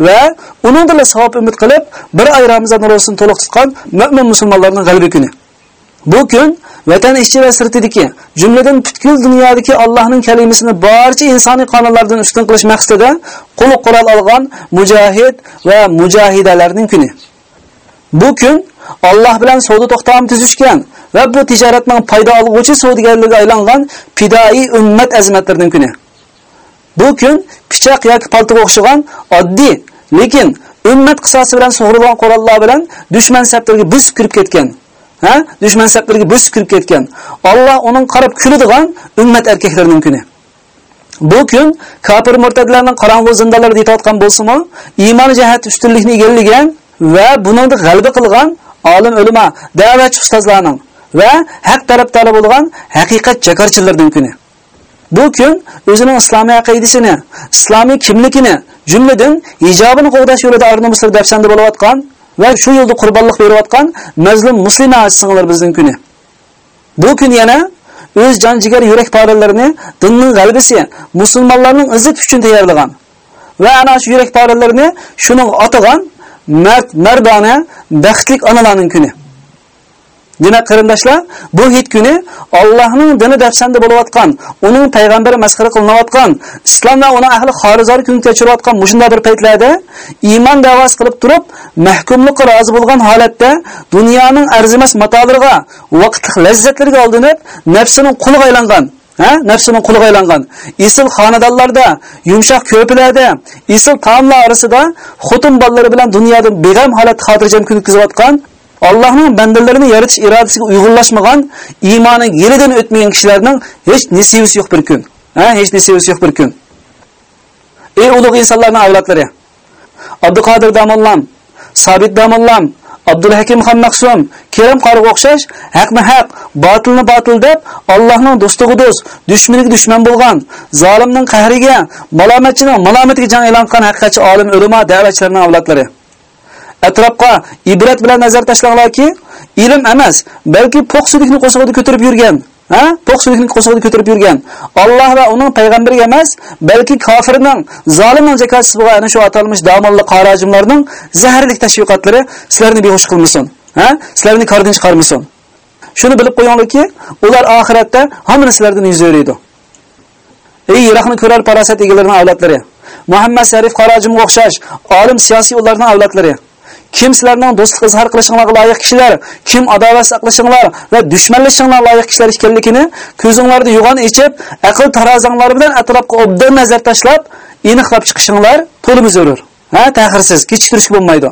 va uning bilan savob umid qilib, bir oy Ramazon ro'zasini to'liq tutgan mu'min musulmonlarning g'alaba kuni. Bu kun vatan ichi va sirtidiki, jumladan butkul dunyodagi Allohning kalimasini barcha insoniy qonunlardan ustun qilish maqsadida qo'l qural olgan mujohid va mujohidalarning kuni. Bu kun Alloh bilan savdo to'xtamini tuzishgan va bu tijoratning foyda oluvchi savdogarlarga aylangan fidoi ummat azmatlarining kuni. Bu kun pichoq yoki paltoga o'xshagan oddiy, lekin ummat qisosi bilan sug'urilgan qurollar bilan dushman saflariga biz kirib ketgan ha? Dushman saflariga bosib kirib ketgan. Alloh uning qarab kuladigan ummat erkaklarining kuni. Bu kun kofir murtadlarning qorong'u zindonlarida yetayotgan bo'lsa-mu, iymon jihat ustunlikni egallagan va buningni g'alaba qilgan olim ulama da'vatchi ustozlarning va haq tarafdori bo'lgan haqiqat jakarchilarning kuni. Bu kun o'zining islomiy aqidasini, islomiy kimligini, jumladan ijobini qo'g'dash yo'lida arnomuslar dafsanda bo'layotgan va shu yo'lda qurbonlik berayotgan mazlum muslima singlar bizning kuni. Bu kun yana o'z jon jigar yurak paralarini dinning g'alabasi, musulmonlarning izzat uchun tayyorlagan va ana shu yurak paralarini shuning otagan mard mardona baxtli onalarning kuni. Demak, qarindoshlar, bu hit kuni Allohning dini dafsanda bo'layotgan, uning payg'ambari masxara qilinayotgan, islom va uning ahli xorizor kun kechirayotgan mushunda bir paytlarda iymon da'vosi qilib turib, mahkumlikqa rozi bo'lgan holatda dunyoning arzimas matolariga, vaqtlik lazzatlarga oldinib, nafsining quliga aylangan ha? Nafsining quliga aylangan isil xonadonlarda yumshoq ko'pilarda isil taomlar orasida xotin bolalari bilan dunyoda beg'am holat xotirjam kun o'tkazayotgan Allohning bandalarini yaratish irodasiga uyg'unlashmagan, iymoni yeridan o'tmagan kishilarning hech nasibasi yo'q bir kun. Ha, hech nasibasi yo'q bir kun. Ey ulug' insonlarning avlodlari. Abduqodir Damollam, Sabit Damollam, Abdul Hakim Xon Maqsum, Kerem Qoriga o'xshash haqni haq, botilni botil deb Allohning do'stiga do'st, dushmaniga dushman bo'lgan, zolimning qahriga, malomatchining malomatiga jang e'lon qilgan haqiqatchi olim ulamo da'vatchilarning avlodlari. Atrofqa ibrat bilan nazar tashlanglarki, ilm emas, balki po'qsudikni qo'shig'ida ko'tarib yurgan, ha? Po'qsudikni qo'shig'ida ko'tarib yurgan. Alloh va uning payg'ambariga emas, balki kofirning, zolimning zakotisiz bo'lgan ana shu atalmish damonli qorajimlarning zaharlik tashviqotlari sizlarni behush qilmasin, ha? Sizlarni qardan chiqarmasin. Shuni bilib qo'yinglarki, ular oxiratda hammani sizlardan yuz o'raydi. Ey Iroqni ko'rar parasat egalarining avlodlari, Muhammad Sharif Qorajimga o'xshash olim siyosiy ularning avlodlari kim sizlarning do'stlik izhor qilishinglarga loyiq kishilar, kim adovat saqlashinglar va dushmanlashinglar loyiq kishilar ekanligini ko'zinglarda yo'g'on ichib, aql tarozinglar bilan atrofga obdan nazar tashlab, aniqlab chiqishinglar to'limi zarur. Ha, ta'xirsiz, kechiktirish bo'lmaydi.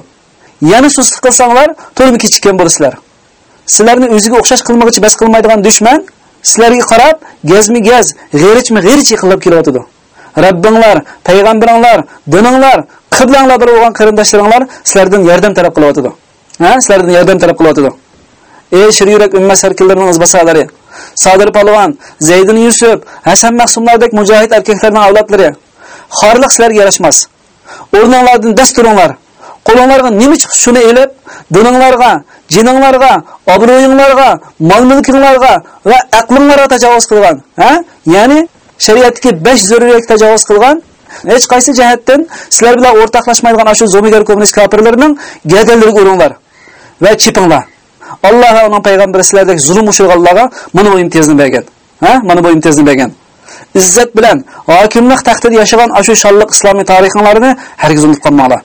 Yana sustlik qilsanglar, to'limi kechikkan bo'lasizlar. Sizlarni o'ziga o'xshash qilmoqchi bas qilmaydigan dushman sizlarga qarab, gazmi gaz, g'erichmi g'erich yiqilib kelyotidi. Rabbinglar, payg'ambaringlar, dininglar, qiblanglar bir bo'lgan qarindoshlaringlar sizlardan yordam talab qilyotidi. Ha, sizlardan yordam talab qilyotidi. Ey shir yurak ummat Zaydin Yusuf, Hasan xorliq sizlarga yarashmas. O'rninglardan dast turinglar. Qo'linglarga nima chiqsa shuni elib, dininglarga, jininglarga, obro'yinglarga, mol-mulkinglarga va aqlinglarga tajovuz qilgan, ha? Ya'ni shariatdagi 5 zaruriyat tajovuz qilgan hech qaysi jihatdan sizlar bilan o'rtoqlashmaydigan shu zo'migar kommunist kofirlarning gadallariga uringlar va chipinglar. Alloh va uning payg'ambari sizlardagi zulm ushirganlarga mana bu imtiyozni bergan. Ha? Mana bu imtiyozni bergan. Izzat bilan hokimlik taxtida yashagan shu shalliq islomiy tarixinglarni hargiz unutmanglar.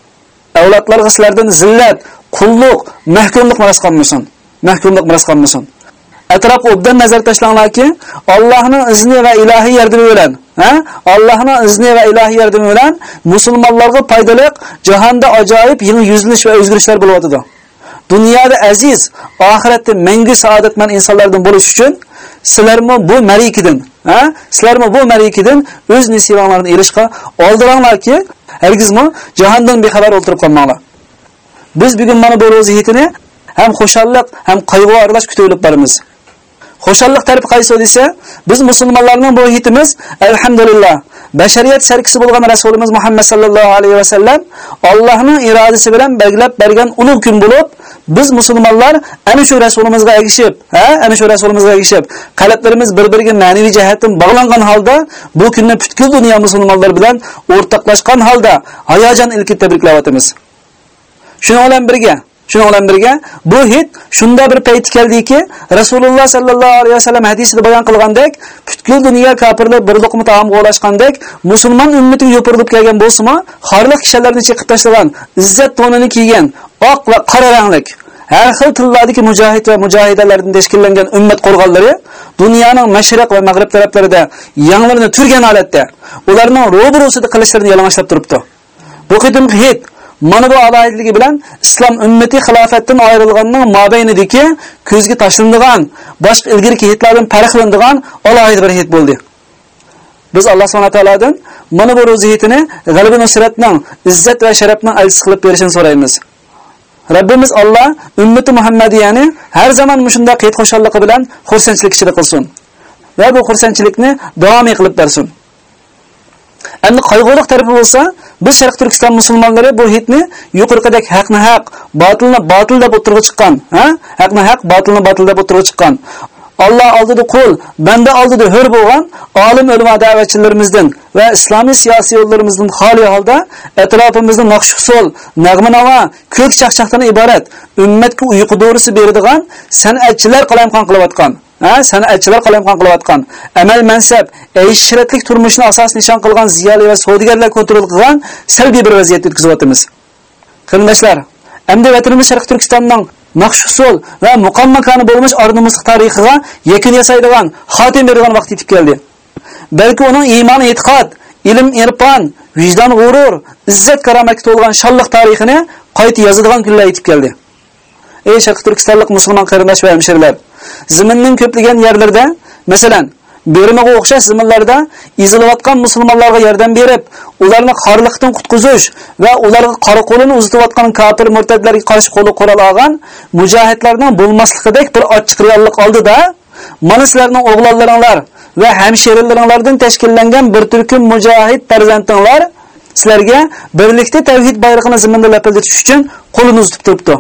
Avlodlarga sizlardan zillat, qulluq, mahkumlik miras qolmasin. Mahkumlik miras qolmasin. Atrofga obdan nazar tashlanglarki, Allohning izni va ilohiy yordami bilan, ha? Allohning izni va ilohiy yordami bilan musulmonlarga foydali, jahonda ajoyib yangi yuzlanish va o'zgarishlar bo'layotdi. Dunyoda aziz, oxiratda mangu saodatman insonlardan bo'lish uchun sizlarmi bu marikidan, ha? Sizlarmi bu marikidan o'z nisibalarini erishga oldiranglarki, hargizmi jahondan bexabar o'ltirib qolmanglar. biz bugun mana bu ham xushalliq ham qayg'u aralash kutib olib boramiz tarifi qaysi desa biz musulmonlarning bu hitimiz alhamdulillah bashariyat sarkisi bo'lgan rasulimiz muhammad sallallohu alayhi vasallam allohning irodasi bilan belgilab bergan ulug' kun bo'lib biz musulmonlar ana shu rasulimizga egishib, ha ana shu rasulimizga egishib, qalblarimiz bir biriga ma'naviy jihatdan bog'langan holda bu kunni butkul dunyo musulmonlar bilan o'rtoqlashgan holda hayajon ilkib tabriklayotamiz. shuning bilan birga shuning bilan birga bu hid shunda bir payt keldiki rasululloh sallallohu alayhi vasallam hadisida bayon qilgandek butkul dunyo kofirlar bir luqma taom ulashgandek musulmon ummatiga yopirilib kelgan bo'lsimi xorliq kishilarni chiqib tashlagan izzat to'nini kiygan oq va qora ranglik har xil tillardagi mujohid va mujohidalardan tashkillangan ummat qo'rg'onlari dunyoning mashriq va mag'rib taraflarida yanglarini turgan holatda ularning ro'barusida qilishlarini yalanglab turibdi. Bu qadimgi hid mana bu alayidligi bilan islom ummati xilofatdan ayrilganning mobaynidagi ko'zga tashlanadigan boshqa ilgirki hitlardan farqlanadigan alohida bir hit bo'ldi biz alloh subhanahu taoladan mana bu ro'za hitini g'alaba nusratning izzat va sharafning elchisi qilib berishini so'raymiz Rabbimiz Alloh ummati Muhammadiyani har zaman mushunda qiyt xushalliqi bilan xursandchilik ichida qilsin va bu xursandchilikni davom qilib bersin. Endi qayg'uliq tarafi bo'lsa, biz Sharq Turkiston musulmonlari bu hitni yuqorqidek haqni haq, botilni botil deb o'tirib chiqqan, ha? Haqni haq, botilni botil deb o'tirib chiqqan. Allah oldida qul, banda oldida hur bo'lgan olim ulamo da'vatchilarimizdan va islomiy siyosiy yo'llarimizdan xoli holda atrofimizni naqsh usul, nag'ma-navo, ko'k chaqchaqdan iborat ummatga uyqu dorisi beradigan san'atchilar qalamqon qilayotgan san'atchilar qalamqon qilayotgan. Amal mansab ayshratlik turmushni asos nishon qilgan ziyoli va savdogarlar kontrol qilgan salbiy bir vaziyatni o'tkazyapmiz qarindoshlar endi vatanimiz sharq turkistonning naqshusul va muqom makoni bo'lmish ordimizlik tarixiga yakun yasaydigan xotim beradigan vaqt yetib keldi. Balki uning iymon e'tiqod ilm irfon vijdon g'urur izzat karomatga to'lgan shonliq tarixini qayta yozadigan kunlar yetib keldi. Ey sharq turkistonlik musulmon qarindosh va hamshirlar Ziminning ko'plagan yerlarda masalan Bermaga o'xshash zaminlarda izilayotgan musulmonlarga yordam berib, ularni xorliqdan qutqizish va ularga qora qo'lini uzatayotgan kofir murtadlarga qarshi qo'li qo'ral olgan mujohidlarning bo'lmasligidek bir ochiq reallik oldida mana sizlarning o'g'lonlaringlar va hamshiralaringlardan tashkillangan bir turkum mujohid farzandinglar sizlarga birlikda tavhid bayrog'ini zaminda lapildatish uchun qo'lini uzatib turibdi.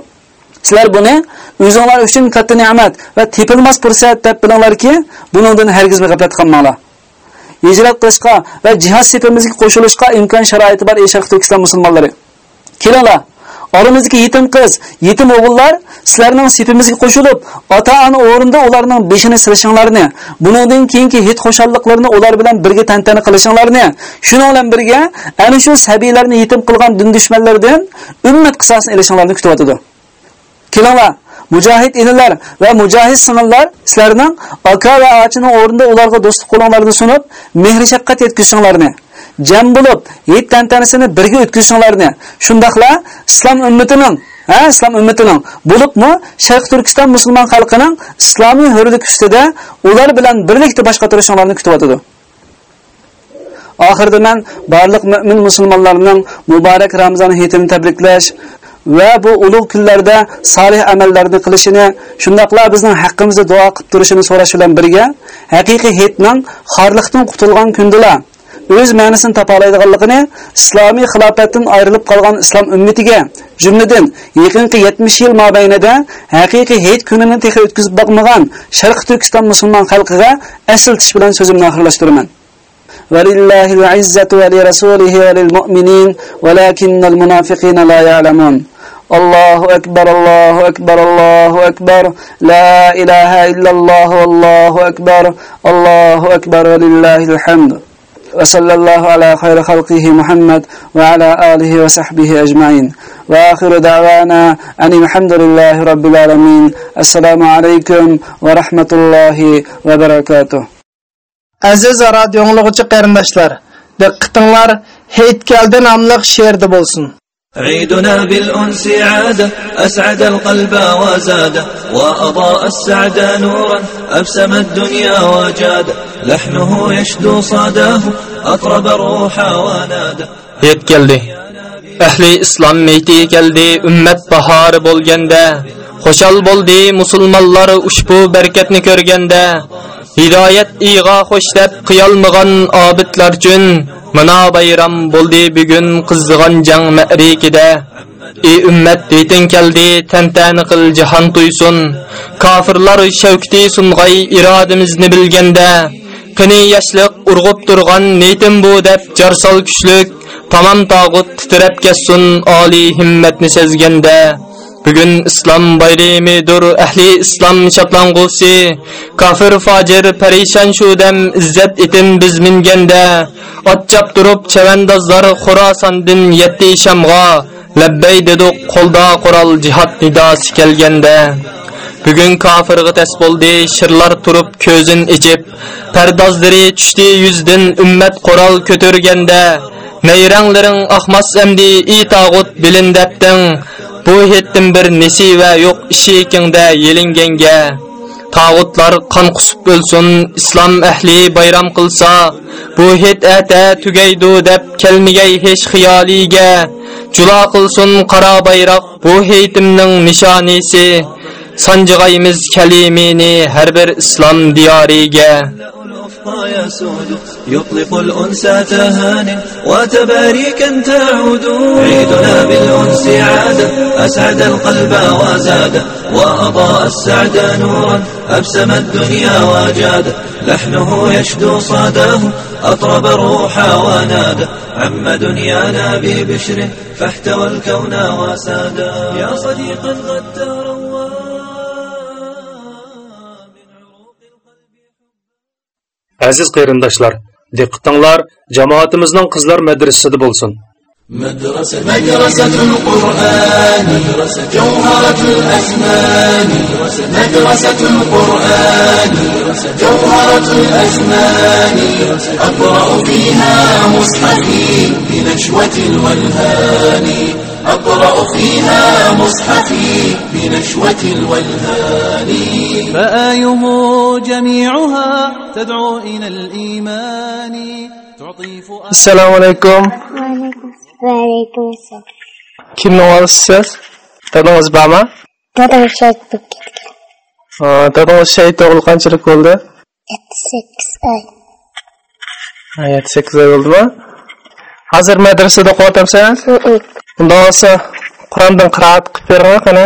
Sizlar buni o'zinglar uchun katta ne'mat va tepilmas fursat deb bilinglarki, buningdan hargiz g'aflat qilmanglar. Hijrat qilishga va jihad sepimizga qo'shilishga imkon sharoiti bor eshaq Sharq Turkiston musulmonlari. Kelinglar, oramizdagi yetim qiz, yetim o'g'illar sizlarning sepimizga qo'shilib, ota-ona o'rinda ularning beshini silishinglarni, buningdan keyingi hit xushalliqlarini ular bilan birga tantana qilishinglarni, shuning bilan birga ana shu sabiylarni yetim qilgan din dushmanlardan ummat qisosini kutib otadi. Kelinglar, mujohid inilar va mujohid singillar sizlarning aka va achining o'rnida ularga do'stlik qo'linglarni sunib, mehri shafqat yetkazishinglarni, jam bo'lib, hit tantanasini birga o'tkazishinglarni, shundaqla islom ummatining ha islom ummatining bo'libmi sharq turkiston musulmon xalqining islomiy hurlik ustida ular bilan birlikda bosh qotirishinglarni kutyotidi oxirida men barliq mo'min musulmonlarning muborak ramazon hitini tabriklash va bu ulug' kunlarda solih amallarni qilishini, shundaqla bizning haqqimizda duo qilib turishini so'rash bilan birga, haqiqiy hitning xorliqdan qutulgan kundilar o'z ma'nosini topa oladiganligini islomiy xilofatdan ayrilib qolgan islom ummatiga jumladan yaqinqi 70 yil mobaynida haqiqiy hit kunini texi o'tkazib boqmagan sharq turkiston musulmon xalqiga asltish bilan so'zimni oxirlashtiraman ولله العزة ولرسوله وللمؤمنين ولكن المنافقين لا يعلمون الله أكبر الله أكبر الله أكبر. لا إله إلا الله والله أكبر. الله أكبر ولله الحمد. وصلى الله على خير خلقه محمد وعلى آله وصحبه أجمعين. وآخر دعوانا أن الحمد لله رب العالمين. السلام عليكم ورحمة الله وبركاته. Aziz anglagıcı qarindoshlar, diqqatinglar Heyt keldi nomli she'rda bo'lsin. عيدنا بالأنس عادة أسعد القلب وزاد. وأضاء السعد نورا أبسم الدنيا وجاد. لحنه يشدو صداه أطرب الروح ونادى يد قلبي أهل إسلام ميتي قلبي أمة بهار بولجندا خوشال بولدي مسلم الله أشبو بركتني كرجندا هداية إيغا خوشتب قيال مغن آب obidlar uchun mana bayram bo'ldi. Bugun qizg'an jang ma'rikida ey ummat deytin keldi tantani qil jahon tuysun kofirlar shavkti sung'ay irodamizni bilganda qini yoshliq urg'ub turgan neytim bu deb jarsol kuchlik tamom tog'ut titrab kessun oliy himmatni sezganda. Bugun islom bayramidir ahli İslam şatlangusi. Kafir facir perişan shu dam izzat itim biz minganda otchab turib chavandozlar din yetti şamğa. Lebbey dedik kolda kural cihat nidası kelgende. Bugün kofirga tes bo'ldi şırlar turup közün içip, perdazları çüştü yüzdün ümmet koral kötürgende. nayranglaring ahmas emdi i bilin deptin, bu hetdim bir nesiva yo'q ishi ekingda yelinganga. Tog'utlar qon qusib o'lsin islom ahli bayram qilsa bu het ata tugaydu deb kelmagay hech xiyoliga. Julo qilsin qora bayroq bu heytimning nishonisi sanjig'aymiz kalimini har bir islom diyoriga. يسود يطلق الأنسى تهان وتباريكا تعود. عيدنا بالأنس عاد أسعد القلب وزاد. وأضاء السعد نورا أبسم الدنيا وجاد. لحنه يشدو صداه أطرب الروح ونادى عم دنيانا ببشر فاحتوى الكون وسادا. يا صديقا قد Aziz qarindoshlar, diqqatinglar jamoatimizning qizlar madrasasida bo'lsin. مدرسة مدرسة القرآن جوهرة الأزمان مدرسة القرآن جوهرة الأزمان أقرأ فيها مصحفي بنشوة الولهان أقرأ فيها مصحفي بنشوة الولهان فآيه جميعها تدعو إلى الإيمان. تعطي فؤاد السلام عليكم. وعليكم السلام. كم نوصل تدعوز بعما تدعو شايت بكتك تدعو شايت أول قانچلك oldu 76 ay ayat 8 ay bo'ldimi hozir madrasada o'qiyapsanmi unda olsa qur'ondan qiroat qilib berma qani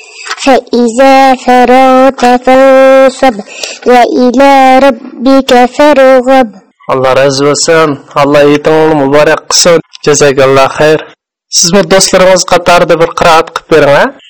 فإذا فرغت فانصب وإلى ربك فارغب alloh rozi bo'lsin alloh yetingni muborak qilsin jazakalloh xayr sizmi do'stlaringiz qatorida bir qiroat qilib bering a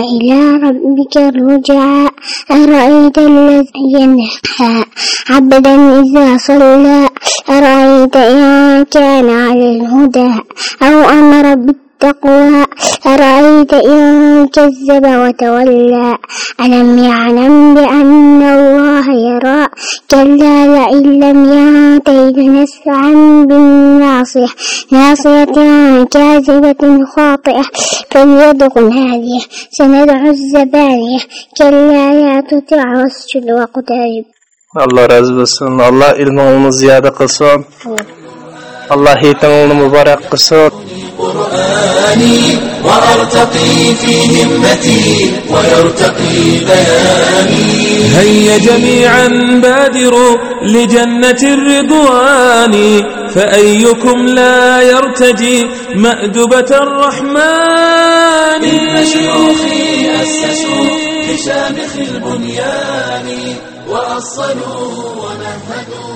إلى ربك الرجعى أرأيت الذي ينهى عبدا إذا صلى؟ أرأيت إن كان على الهدى أو أمر بالتقوى؟ أرأيت إن كذب وتولى؟ ألم يعلم بأن الله يرى؟ كلا لئن لم ينته لنسفعا بالناصية ناصية كاذبة خاطئة. فليدخل هذه سندع الزبانية. كلا لا تطع واسجد واقترب. alloh rozi bo'lsin alloh ilmingni ziyoda qilsin alloh yetingni muborak qilsin قرآني وأرتقي في همتي ويرتقي بياني. هيا جميعا بادروا لجنة الرضوان فأيكم لا يرتجي مأدبة الرحمن. إن شيوخي أسسوا لشامخ البنيان وأصلوا ومهدوا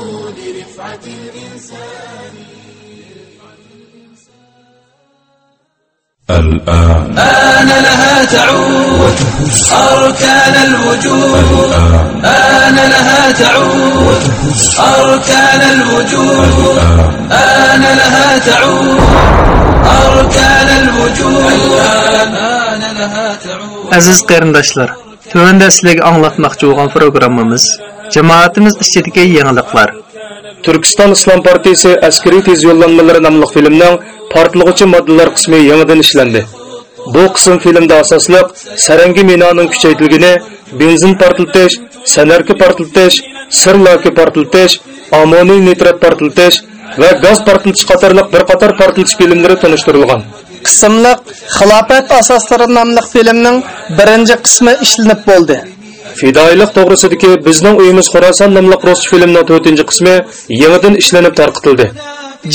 الآن آن لها تعود أركان الوجود آن لها تعود أركان الوجود آن لها تعود أركان الوجود الآن آن لها تعود Aziz qarindoshlar, tövəndə sizlərə anlatmaqçı olan proqramımız cemaatimiz içidəki yeniliklar. Türkiston Islom partiyasi askariy tez yo'llanmalari nomli filmning portlovchi moddalar qismi yangidan ishlandi. Bu qism filmda asosliq sarangi minoning kuchaytirilgani, benzin portlatish, sanarki portlatish, sirlarki portlatish, amoniy nitrat portlatish va gaz portlatish qatorliq bir qator portlatish filmlari tanishtirilgan. Qismliq Xilofat asoslari nomli filmning birinchi qismi ishlanib bo'ldi. Fidoilik to'g'risidagi bizning uyimiz Xorason nomli rus filmning 4-chi qismi yangidan ishlanib tarqitildi.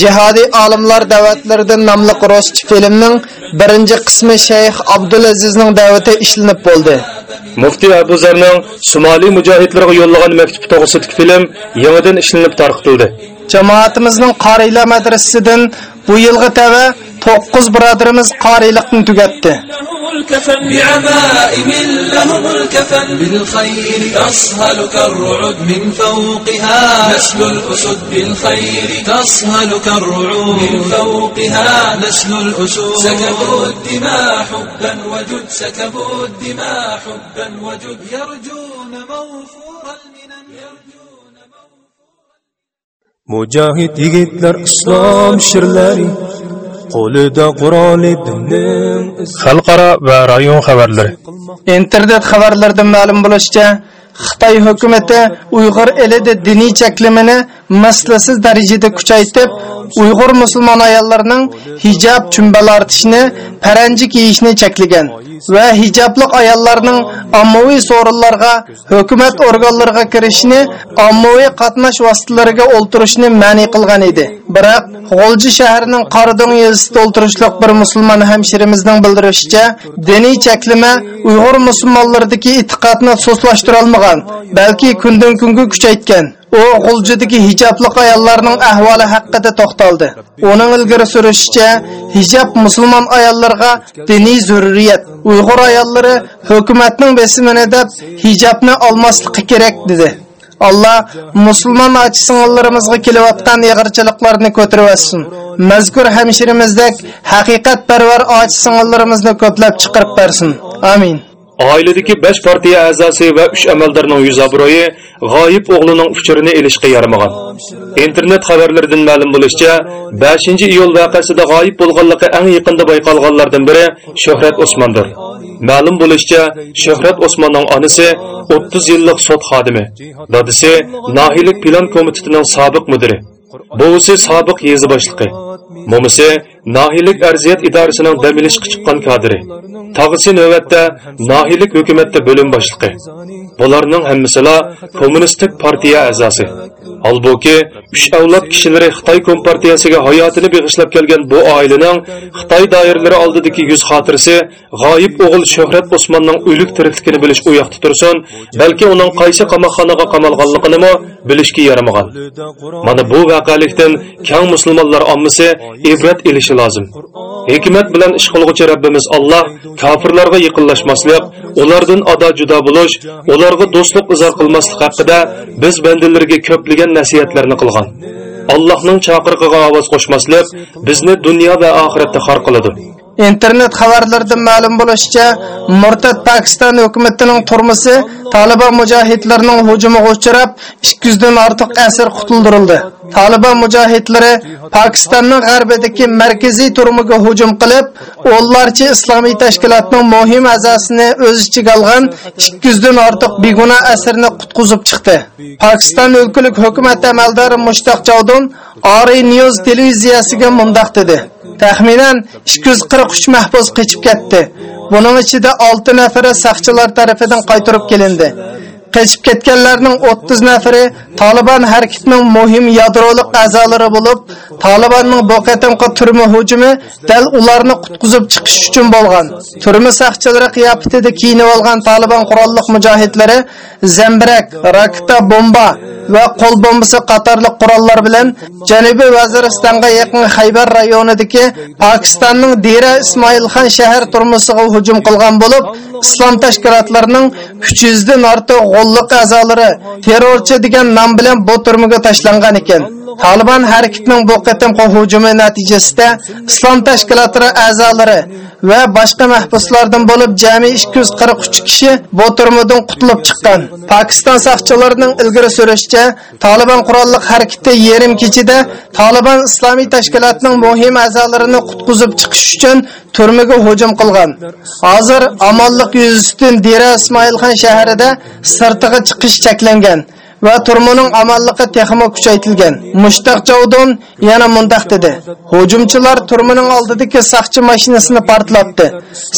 Jihodiy olimlar da'vatlaridan nomli ruscha filmning birinchi qismi Shayx Abdulazizning da'vati ishlanib bo'ldi. Mufti Abu Zarning Somali mujohidlarga yo'llagan maktub to'g'risidagi film yangidan ishlanib tarqitildi. Jamoatimizning qariylar madrasasidan bu yilgi tava 9 birodarimiz qariylikni tugatdi. الكفن بعمائم لهم الكفن بالخير تصهل كالرعد من فوقها نسل الأسد بالخير تصهل كالرعود من فوقها نسل الأسود سكبوا الدماء حبا وجد سكبوا الدماء حبا وجد يرجون موفور المنن يرجون Mujahid yigitlar islom shirlari qo'lida Qur'oni dinning Xalqaro va rayon xabarlari. Internet xabarlaridan ma'lum bo'lishicha, Xitoy hukumatı Uyg'ur elida diniy cheklimini maslasiz darajada kuchaytirib, Uyg'ur musulmon ayollarining chumbalar chumbalartishni, paranji kiyishni cheklagan va hijobliq ayollarning ommaviy so'rinlarga, hukumat organlariga kirishni, ommaviy qatnash vositalariga o'ltirishni ma'ni qilgan edi. Biroq G'olji shahrining Qaridon yezisida o'ltirishliq bir musulmon hamshirimizning bildirishicha, diniy cheklima Uyg'ur musulmonlaridagi e'tiqodni so'zlashtira olmagan, balki kundan kunga kuchaytgan. U g'uljidagi hijobli ayollarning ahvoli haqida to'xtaldi. Uning ilgari surishicha hijob musulmon ayollarga diniy zaruriyat uyg'ur ayollari hukumatning besimini deb hijobni olmasligi kerak dedi. Alloh musulmon ochi singillarimizga kelayotgan yig'irchiliklarni ko'tarib olsin. Mazkur hamshirimizdek haqiqatparvar ochi singillarimizni ko'plab chiqarib bersin. Amin. Oiladagi 5 partiya a'zosi va uch amaldorning yuz obro'yi g'oyib o'g'lining uchurini elishga yaramagan. Internet xabarlaridan ma'lum bo'lishicha, 5-iyul voqeasida g'oyib bo'lganligi eng yaqinda bayqalganlardan biri Shuhrat Osmondir. Ma'lum bo'lishicha, Shuhrat Osmonning onasi 30 yillik sud xodimi, dadisi Nohilik plan komitetining sobiq mudiri. Buvisi sobiq yezi boshlig'i. Momisi Nahilik arziyat idorasining dam olishga chiqqan kadri. tog'isi navbatda Nahilik hukumatda bo'lim boshlig'i. Bularning hammasilar kommunistik partiya a'zosi. Halbuki, üç avlod kishilari Xitoy Kompartiyasiga hayotini bag'ishlab kelgan bu oilaning Xitoy doiralari oldidagi yuz xotirasi g'oyib o'g'il Shuhrat Osmonning o'lik tirikligini bilish u yoqda tursin, balki uning qaysi qamoqxonaga qamalganligini bilishga yaramagan. Mana bu voqealikdan kang musulmonlar ommasi ibrat elishi lozim. Hikmat bilan ish qilguvchi Rabbimiz Alloh kofirlarga yaqinlashmaslik, ulardan ado judo bo'lish, ularga do'stlik izhor qilmaslik haqida biz bandalarga degan nasihatlarni qilgan. Allohning chaqirig'iga ovoz qo'shmaslik bizni dunyo va oxiratda xor qiladi. Internet xabarlaridan ma'lum bo'lishicha murtad pokiston hukumatining turmusi tolibon mujohidlarining hujumiga uchrab ikki yuzdan ortiq asir qutuldirildi. Tolibon mujohidlari pokistonning g'arbidagi markaziy turmiga hujum qilib o'nlarcha islomiy tashkilotning muhim a'zosini o'z ichiga olgan ikki yuzdan ortiq beguna asirni qutqizib chiqdi. Pokiston o'lkalik hukumat amaldori mushtaq javdun Ari News televiziyasiga mundaq dedi taxminan 243 mahbus qochib ketdi. Buning ichida 6 nafari saqchilar tarafidan qaytarib kelindi. Qechib ketganlarning 30 nafari Taliban harakatining muhim yadroliq a'zolari bo'lib, Talibanning bu qatimqi turma hujumi dal ularni qutqizib chiqish uchun bo'lgan. Turma saqchilari qiyofatida kiyinib olgan Taliban qurolliq mujohidlari zambirak, raketa bomba va qo'l bombasi qatorli qurollar bilan Janubiy Vaziristonga yaqin Xaybar rayonidagi Pokistonning Dera Ismoilxon shahar turmusiga hujum qilgan bo'lib, islom tashkilotlarining 300 dan ortiq qo'lliq a'zolari terrorchi degan nom bilan bu turmaga tashlangan ekan. Taliban harakatining bu qatimqi hujumi natijasida islom tashkilotlari a'zolari va boshqa mahbuslardan bo'lib jami 243 kishi bu turmadan qutulib chiqqan. Pokiston saqchilarining ilgari surishicha, Taliban qurolli harakati yarim kechida Taliban islomiy tashkilotining muhim a'zolarini qutqizib chiqish uchun turmaga hujum qilgan. Hozir amonlik yuzasidan Dera Ismoilxon shahrida sirtiga chiqish cheklangan. Va turmuning omonligi texmo kuchaytirilgan. Mushtaq Javdon yana mundaq dedi. Hujumchilar turmuning oldidagi saqchi mashinasini portlatdi.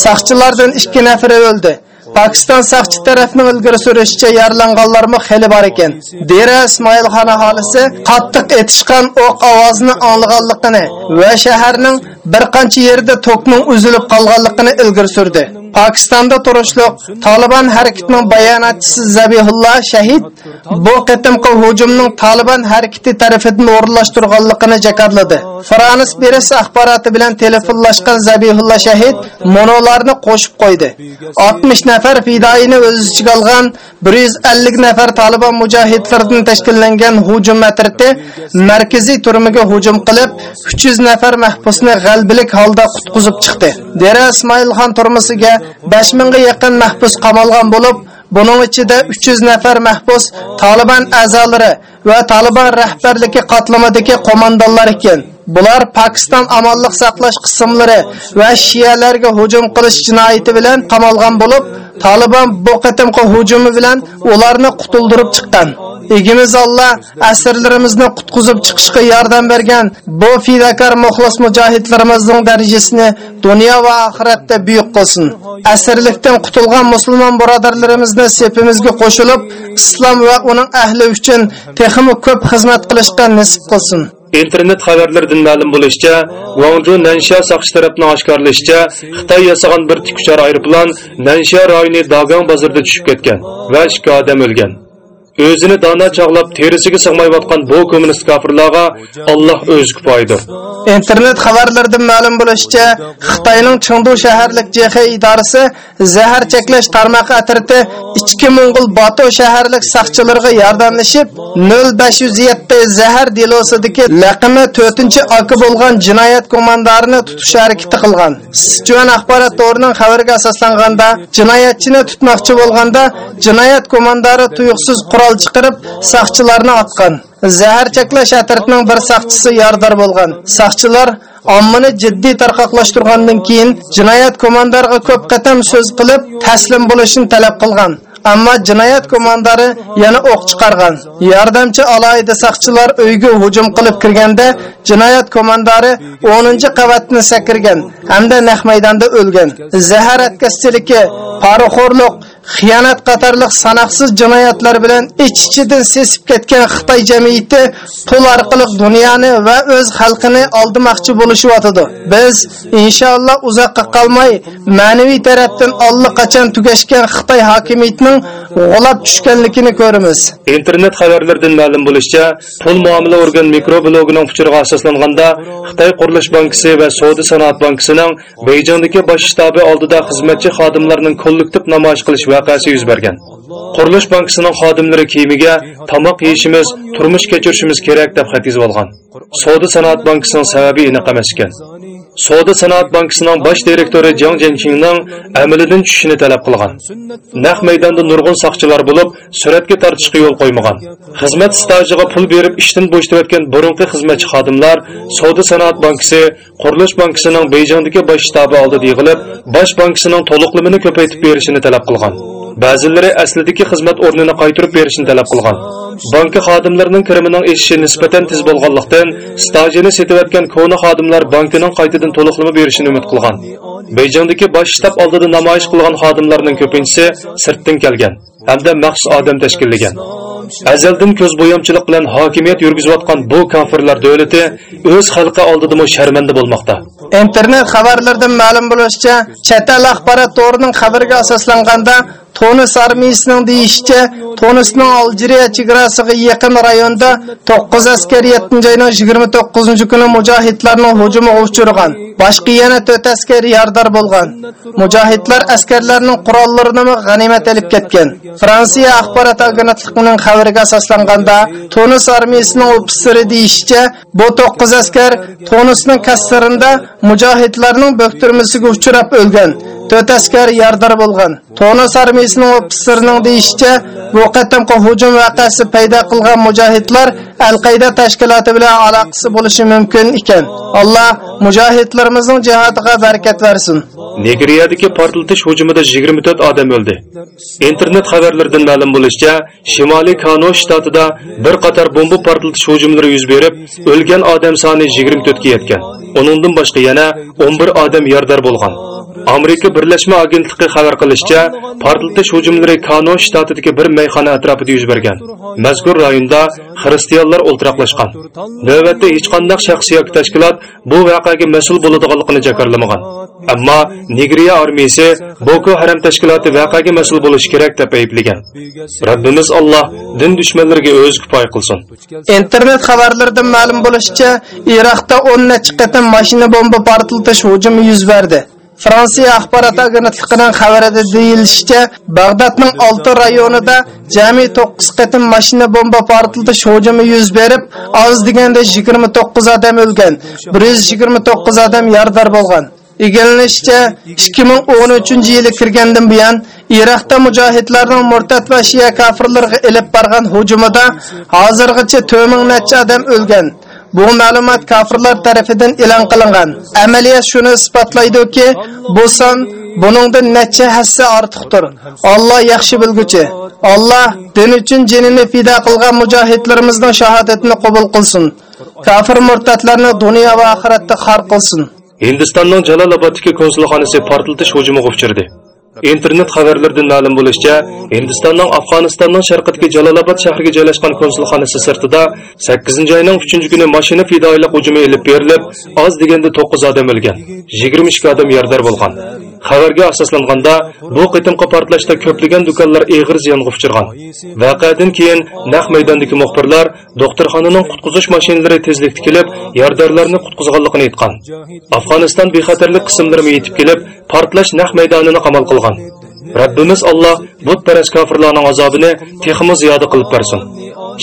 Saqchilardan 2 nafari o'ldi. Pokiston saqchi tarafining ilgari surishicha yaralanganlarmi xeli bor ekan. Dera Ismoilxon aholisi qattiq etishgan o'q ovozini anglaganligini va shaharning bir qancha yerida tokning uzilib qolganligini ilgari surdi. Pokistonda turishliq Taliban harakatining bayonotchisi Zabihullah Shahid bu qatimqi hujumning Taliban harakati tarafidan o'rinlashtirganligini jakarladi. Frans Beres axboroti bilan telefonlashgan Zabihullah Shahid monolarni qo'shib qo'ydi. 60 nafar fidoini o'z ichiga olgan 150 nafar Taliban mujohidlaridan tashkillangan hujum matriti markaziy turmaga hujum qilib 300 nafar mahbusni g'albilik holda qutqizib chiqdi. Dera Ismoilxon turmasiga 5000 ga yaqin mahbus qamalgan bo'lib, buning ichida 300 nafar mahbus Taliban a'zolari va Taliban rahbarligi qatlamidagi qo'mondonlar ekan. Bular Pokiston amonlik saqlash qismlari va shiyalarga hujum qilish jinoyati bilan qamalgan bo'lib, Taliban bu qatimqi hujumi bilan ularni qutuldirib chiqqan. Egimiz Alloh asirlarimizni qutqizib chiqishga yordam bergan bu fidakar muxlis mujohidlarimizning darajasini dunyo va oxiratda buyuk qilsin. Asirlikdan qutulgan musulmon birodarlarimizni sepimizga qo'shilib, islom va uning ahli uchun texmi ko'p xizmat qilishga nasib qilsin. internet xabarlaridan ma'lum bo'lishicha Guangzhou Nansha soqchi tarafining oshkorlashicha Xitoy yasagan bir tikuchar aeroplan Nansha rayoni dogon bozorida tushib ketgan va ikki odam o'lgan. O'zini dona chog'lab terisiga sig'mayotgan bu kommunist kofirlarga Alloh o'zi kifoyadir. internet xabarlaridan ma'lum bo'lishicha xitoyning chengdu shaharlik JX idorasi zahar cheklash tarmoqi atriti ichki mo'ng'ul botu shaharlik saqchilariga yordamlashib 0507 zahar delosidagi laqimi 4 oki bo'lgan jinoyat komandarini tutish harakati qilgan sichuan axborot to'rining xabariga asoslanganda jinoyatchini tutmoqchi bo'lganda jinoyat komandari tuyuqsiz qurol chiqarib saqchilarni otgan. Zahar chaklash atirtning bir saqchisi yordar bo'lgan. Saqchilar ommani jiddiy tarqoqlashtirgandan keyin jinoyat komandariga ko'p qatam so'z qilib taslim bo'lishini talab qilgan. Ammo jinoyat komandari yana o'q chiqargan. Yordamchi alohida saqchilar uyga hujum qilib kirganda jinoyat komandari 10 qavatni sakirgan hamda naq maydonda o'lgan. Zahar atkazchiligi poraxo'rlik xiyonat qatorliq sanoqsiz jinoyatlar bilan ich-ichidan sesib ketgan Xitoy jamiyati pul orqali dunyoni va o'z xalqini oldirmoqchi bo'lishyotidi. Biz inshaalloh uzoqqa qolmay ma'naviy tarafdan allaqachon tugashgan Xitoy hokimiyatining g'olab tushganligini ko'ramiz. internet xabarlaridan ma'lum bo'lishicha pul muomala organ mikroblogining fikriga asoslanganda xitoy qurilish bankisi va savdo sanoat bankisining beyjingdagi bosh shtabi oldida xizmatchi xodimlarning kollektiv namoyish qilish voqeasi yuz bergan. Qurilish bankisining xodimlari kiyimiga tomoq yeyishimiz turmush kechirishimiz kerak deb xat yozib olgan savdo sanoat bankisining sababi aniq emas ekan. Savdo sanoat bankisining bosh direktori jang jenchingning amalidan tushishini talab qilgan. Naq maydonda nurg'un soqchilar bo'lib suratga tortishga yo'l qo'ymagan. Xizmat stajiga pul berib ishdan bo'shatayotgan burunqi xizmatchi xodimlar savdo sanoat bankisi qurilish bankisining beyjingdagi bosh shtabi oldida yig'ilib bosh bankisining to'liqlamini ko'paytib berishini talab qilgan. Ba'zilari aslidagi xizmat o'rnini qaytarib berishni talab qilgan. Banka xodimlarining kirimining eshishi nisbatan tez bo'lganlikdan stajini setayotgan kona xodimlar bankining qaytadan to'liqlama berishini umid qilgan. Beyjingdagi bosh shtab oldida namoyish qilgan xodimlarning ko'pinchisi sirtdan kelgan hamda maxsus odam tashkillagan azaldan ko'z bo'yamchilik bilan hokimiyat yurgizayotgan bu kofirlar davlati o'z xalqi oldida sharmanda bo'lmoqda internet xabarlaridan ma'lum bo'lishicha chet axborot to'rining xabariga asoslanganda Tunis armiyasining deyishicha, Tunisning Algeriya chegarasiga yaqin rayonda 9 askar 7 oyning 29 kuni mujohidlarning hujumi uchragan. Boshqa yana 4 askar xabardor bo'lgan. Mujohidlar askarlarning qurollarini g'animat olib ketgan. Fransiya axborot agentligining xabariga asoslanganda, Tunis armiyasining ofitseri deyishicha, bu 9 askar Tunisning Kastarында mujohidlarning bo'ktirmasiga uchrab o'lgan. To'rt askar yordar bo'lgan. Tunis armiyasining ofitserining deyishicha, bu qatamqi hujum vaqasi paydo qilgan mujohidlar al qayda tashkiloti bilan aloqasi bo'lishi mumkin ekan. Alloh mujohidlarimizning jihodiga barakat bersin. Nigeriyadagi portlatish hujumida 24 odam o'ldi. Internet xabarlaridan ma'lum bo'lishicha, Shimoliy Kano shtatida bir qator bomba portlatish hujumlari yuz berib, o'lgan odam soni 24 ga yetgan. Uningdan boshqa yana 11 odam yordar bo'lgan. Amerika Birlashma agentligi xabar qilishicha, portlatish hujumlari Kano shtatidagi bir mayxona atrofida yuz bergan. Mazkur rayonda xristianlar o'ltiroqlashgan Navbatda hech qanday shaxs yoki tashkilot bu voqeaga mas'ul bo'ladiganligini jakarlamagan. Ammo nigriya armiyasi Boko Haram tashkiloti voqeaga mas'ul bo'lishi kerak deb ayblagan. Rabbimiz Alloh din dushmanlariga o'z kifoya qilsin. Internet xabarlaridan ma'lum bo'lishicha, Iroqda 10 necha qatam mashina bomba portlatish hujumi yuz berdi. Fransiya axborot agentligining xabarida deyilishicha, Bag'dodning 6 rayonida jami 9 qatim mashina bomba portlatish hujumi yuz berib, oz deganda 29 odam o'lgan, 129 odam yordar bo'lgan. Egallanishicha 2013-yili kirgandan buyon Iroqda mujohidlarning murtad va shiya kafirlarga ilib borgan hujumida hozirgacha 4000 necha odam o'lgan. Bu ma'lumot kafirlar tarafidan e'lon qilingan. Amaliyat shuni isbotlaydiki, bu son buningdan necha hassa ortiqdir. Alloh yaxshi bilguchi. Alloh din uchun jinini fido qilgan mujohidlarimizning shahodatini qabul qilsin. Kafir murtadlarni dunyo va oxiratda xor qilsin. Hindistonning Jaloloboddagi konsulxonasi portlatish hujumiga uchirdi. Internet xabarlaridan ma'lum bo'lishicha hindistonning afg'onistonning sharqidagi jalolobod shahriga joylashgan konsulxonasi sirtida 8 oyning 3 kuni mashina fidoyilik hujumi ilib berilib oz deganda 9 odam o'lgan 22 odam yordar bo'lgan. Xabarga asoslanganda bu qitimqi portlashda ko'plagan do'konlar eg'ir ziyonga uchirgan voqeadan keyin naq maydondagi muxbirlar doktorxonaning qutqizish mashinalari tezlikda kelib yordorlarni qutqizganligini aytgan. Afg'oniston bexatarlik qismlari yetib kelib portlash naq maydonini qamal qilgan. Qilgan robbimiz olloh butparast kofirlarning azobini texmi ziyoda qilib bersin.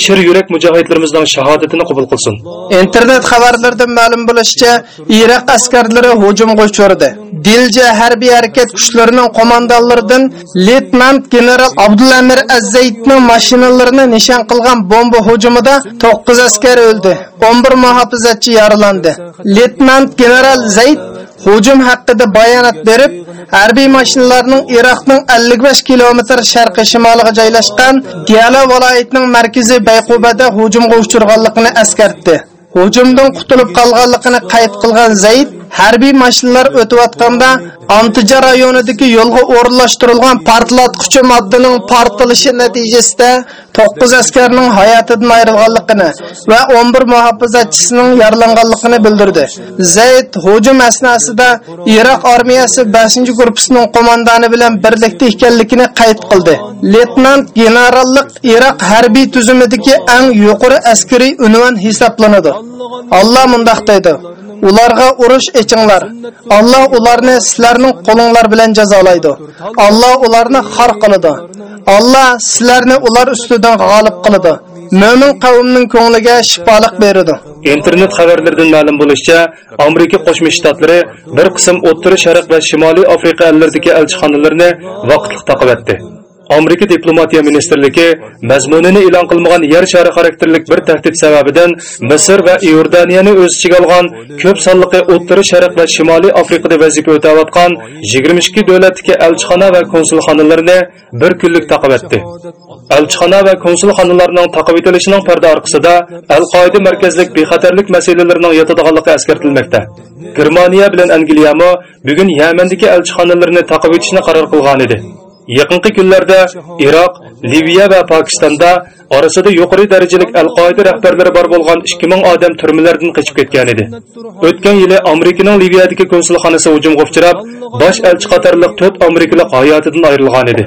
Shir yurak mujohidlarimizning shahodatini qabul qilsin. Internet xabarlaridan ma'lum bo'lishicha, Iroq askarlari hujumga uchradi. Dilja harbiy harakat kuchlarining qo'mondonlaridan leytenant general abdulamir Azzaytning mashinalarini nishon qilgan bomba hujumida 9 askar o'ldi. 11 muhofizatchi yaralandi. Leytenant general Zayd hujum haqida bayonot berib, harbiy mashinalarning Iroqning 55 kilometr sharqi shimoliga joylashgan Diyala viloyatining markazi Bayqubada hujumga uchirganligini eskartdi. Hujumdan qutulib qolganligini qayd qilgan Zayd harbiy mashinalar o'tayotganda Antija rayonidagi yo'lga o'rinlashtirilgan portlatquchi moddaning portlashi natijasida 9 askarning hayotidan ayrilganligini va 11 muhofazachisining yaralanganligini bildirdi. Zayd hujum asnosida Iroq armiyasi 5 korpusining qo'mondoni bilan birlikda ekanligini qayd qildi. Leytenant generallik Iroq harbiy tuzumidagi eng yuqori askariy unvon hisoblanadi. Alloh mundoq deydi: ularga urush echinglar. Alloh ularni sizlarning qo'linglar bilan jazolaydi. Alloh ularni xor qiladi. Alloh sizlarni ular ustidan g'olib qiladi. Mo'min qavmning ko'ngliga shifoliq beradi. Internet xabarlaridan ma'lum bo'lishicha, Amerika Qo'shma Shtatlari bir qism o'ttiri Sharq va Shimoliy Afrika ellaridagi elchixonalarni vaqtliq taqib etdi. Amerika diplomatiya ministrligi mazmunini e'lon qilmagan yer shari xarakterlik bir tahdid sababidan Misr va Iordaniyani o'z ichiga olgan ko'p sonliqli o'ttiri Sharq va Shimoliy Afrikada vazifa o'tayotgan 22 davlatdagi elchixona va konsulxonalarni bir kunlik taqib etdi. Elchixona va konsulxonalarning taqib etilishining parda orqasida Al-Qoida markazlik bexatarlik masalalarining yotadiganligi eskartilmoqda. Germaniya bilan Angliyami bugun Yamandagi elchixonalarini taqib etishni qaror qilgan edi. Yaqinqi kunlarda Iroq, Liviya va Pokistonda orasida yuqori darajalik Al-Qoida rahbarlari bor bo'lgan 2000 odam turmalardan qochib ketgan edi. O'tgan yili Amerikaning Liviyadagi konsulxonasi hujumga uchrab, bosh elchi qatorliq 4 amerikalik hayotidan ayrilgan edi.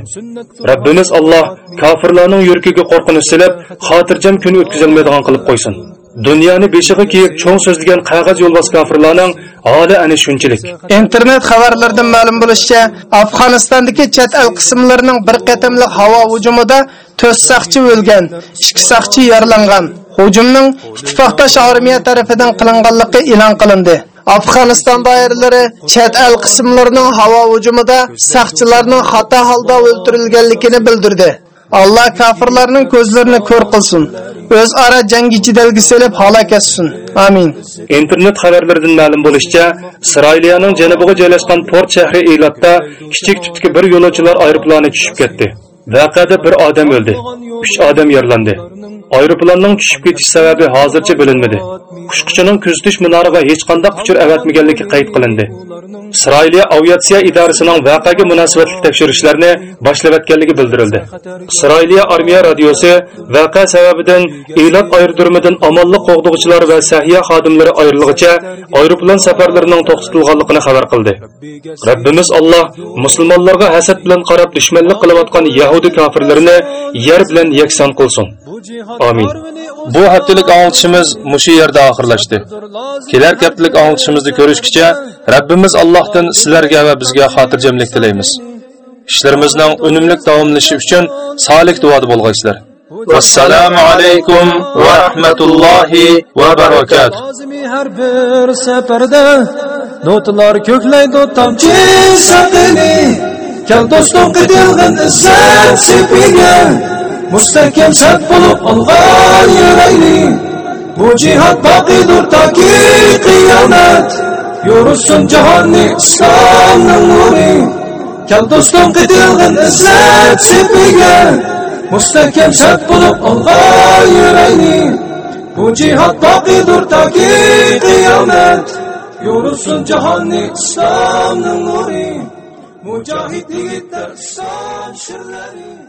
Rabbimiz Alloh kofirlarning yurkiga qo'rqinch silib, xotirjam kun o'tkazolmaydigan qilib qo'ysin. Dunyoni beshig'i kiyib cho'ng so'zlagan qog'oz yo'lbos kofirlarning holi ana shunchalik. internet xabarlaridan ma'lum bo'lishicha afg'onistondagi chet el qismlarining bir qatimli havo hujumida to'rt saqchi o'lgan ikki saqchi yaralangan. Hujumning ittifoqdosh armiya tarafidan qilinganligi e'lon qilindi. Afg'oniston doiralari chet el qismlarining havo hujumida saqchilarning xato holda o'ldirilganligini bildirdi. Alloh gözlerini ko'zlarini ko'r qilsin. O'zaro cengi jidalga selip halok etsin. Amin. Internet xabarlaridan ma'lum bo'lishicha isroiliyaning janubiga joylashgan port shahri elatda kichik tipdagi bir yo'lovchilar aeroplani tushib ketdi. Voqeada bir odam o'ldi. Uch odam yaralandi. Aeroplanning tushib ketish sababi hozircha bilinmadi. Qushquchining kuzatish minoriga hech qanday uchur avatmaganligi qayd qilindi. Isroiliya aviatsiya idorasining voqeaga munosabatli tekshirishlarni boshlayotganligi bildirildi. Isroiliya armiya radiosi voqea sababidan elat aerodromidan omonlik qo'g'dug'uchilar va sahiya xodimlari ayrilg'icha aeroplan safarlarining to'xtatilganligini xabar qildi. Rabbimiz Alloh musulmonlarga hasad bilan qarab dushmanlik qilayotgan yahudi kofirlarini yer bilan yakson qilsin. Amin. Bu haftalik anglitishimiz mushu yerda oxirlashdi. Kelar haftalik anglitishimizni ko'rishgacha Rabbimiz Allohdan sizlarga va bizga xotirjamlik tilaymiz. Ishlarimizning unumli davomlashi uchun solih duoda bo'lg'aysizlar. Vassalomu alaykum va rahmatullohi va barakatuh. Har bir safarda notlar ko'klaydi tomchi saqini. Kel do'stim qitilg'in izzat sepiga mustahkam sat bo'lib olg'an yuraylik bu jihad boqiydir toki qiyomat yo'rusin jahonni islomning nuri. Kel do'stim qitilg'in izzat sepiga mustahkam sat bo'lib olg'an yuraylik bu jihad boqiydir toki qiyomat yo'rusin jahonni islomning nuri. Mujohid yigitlar islom shirlari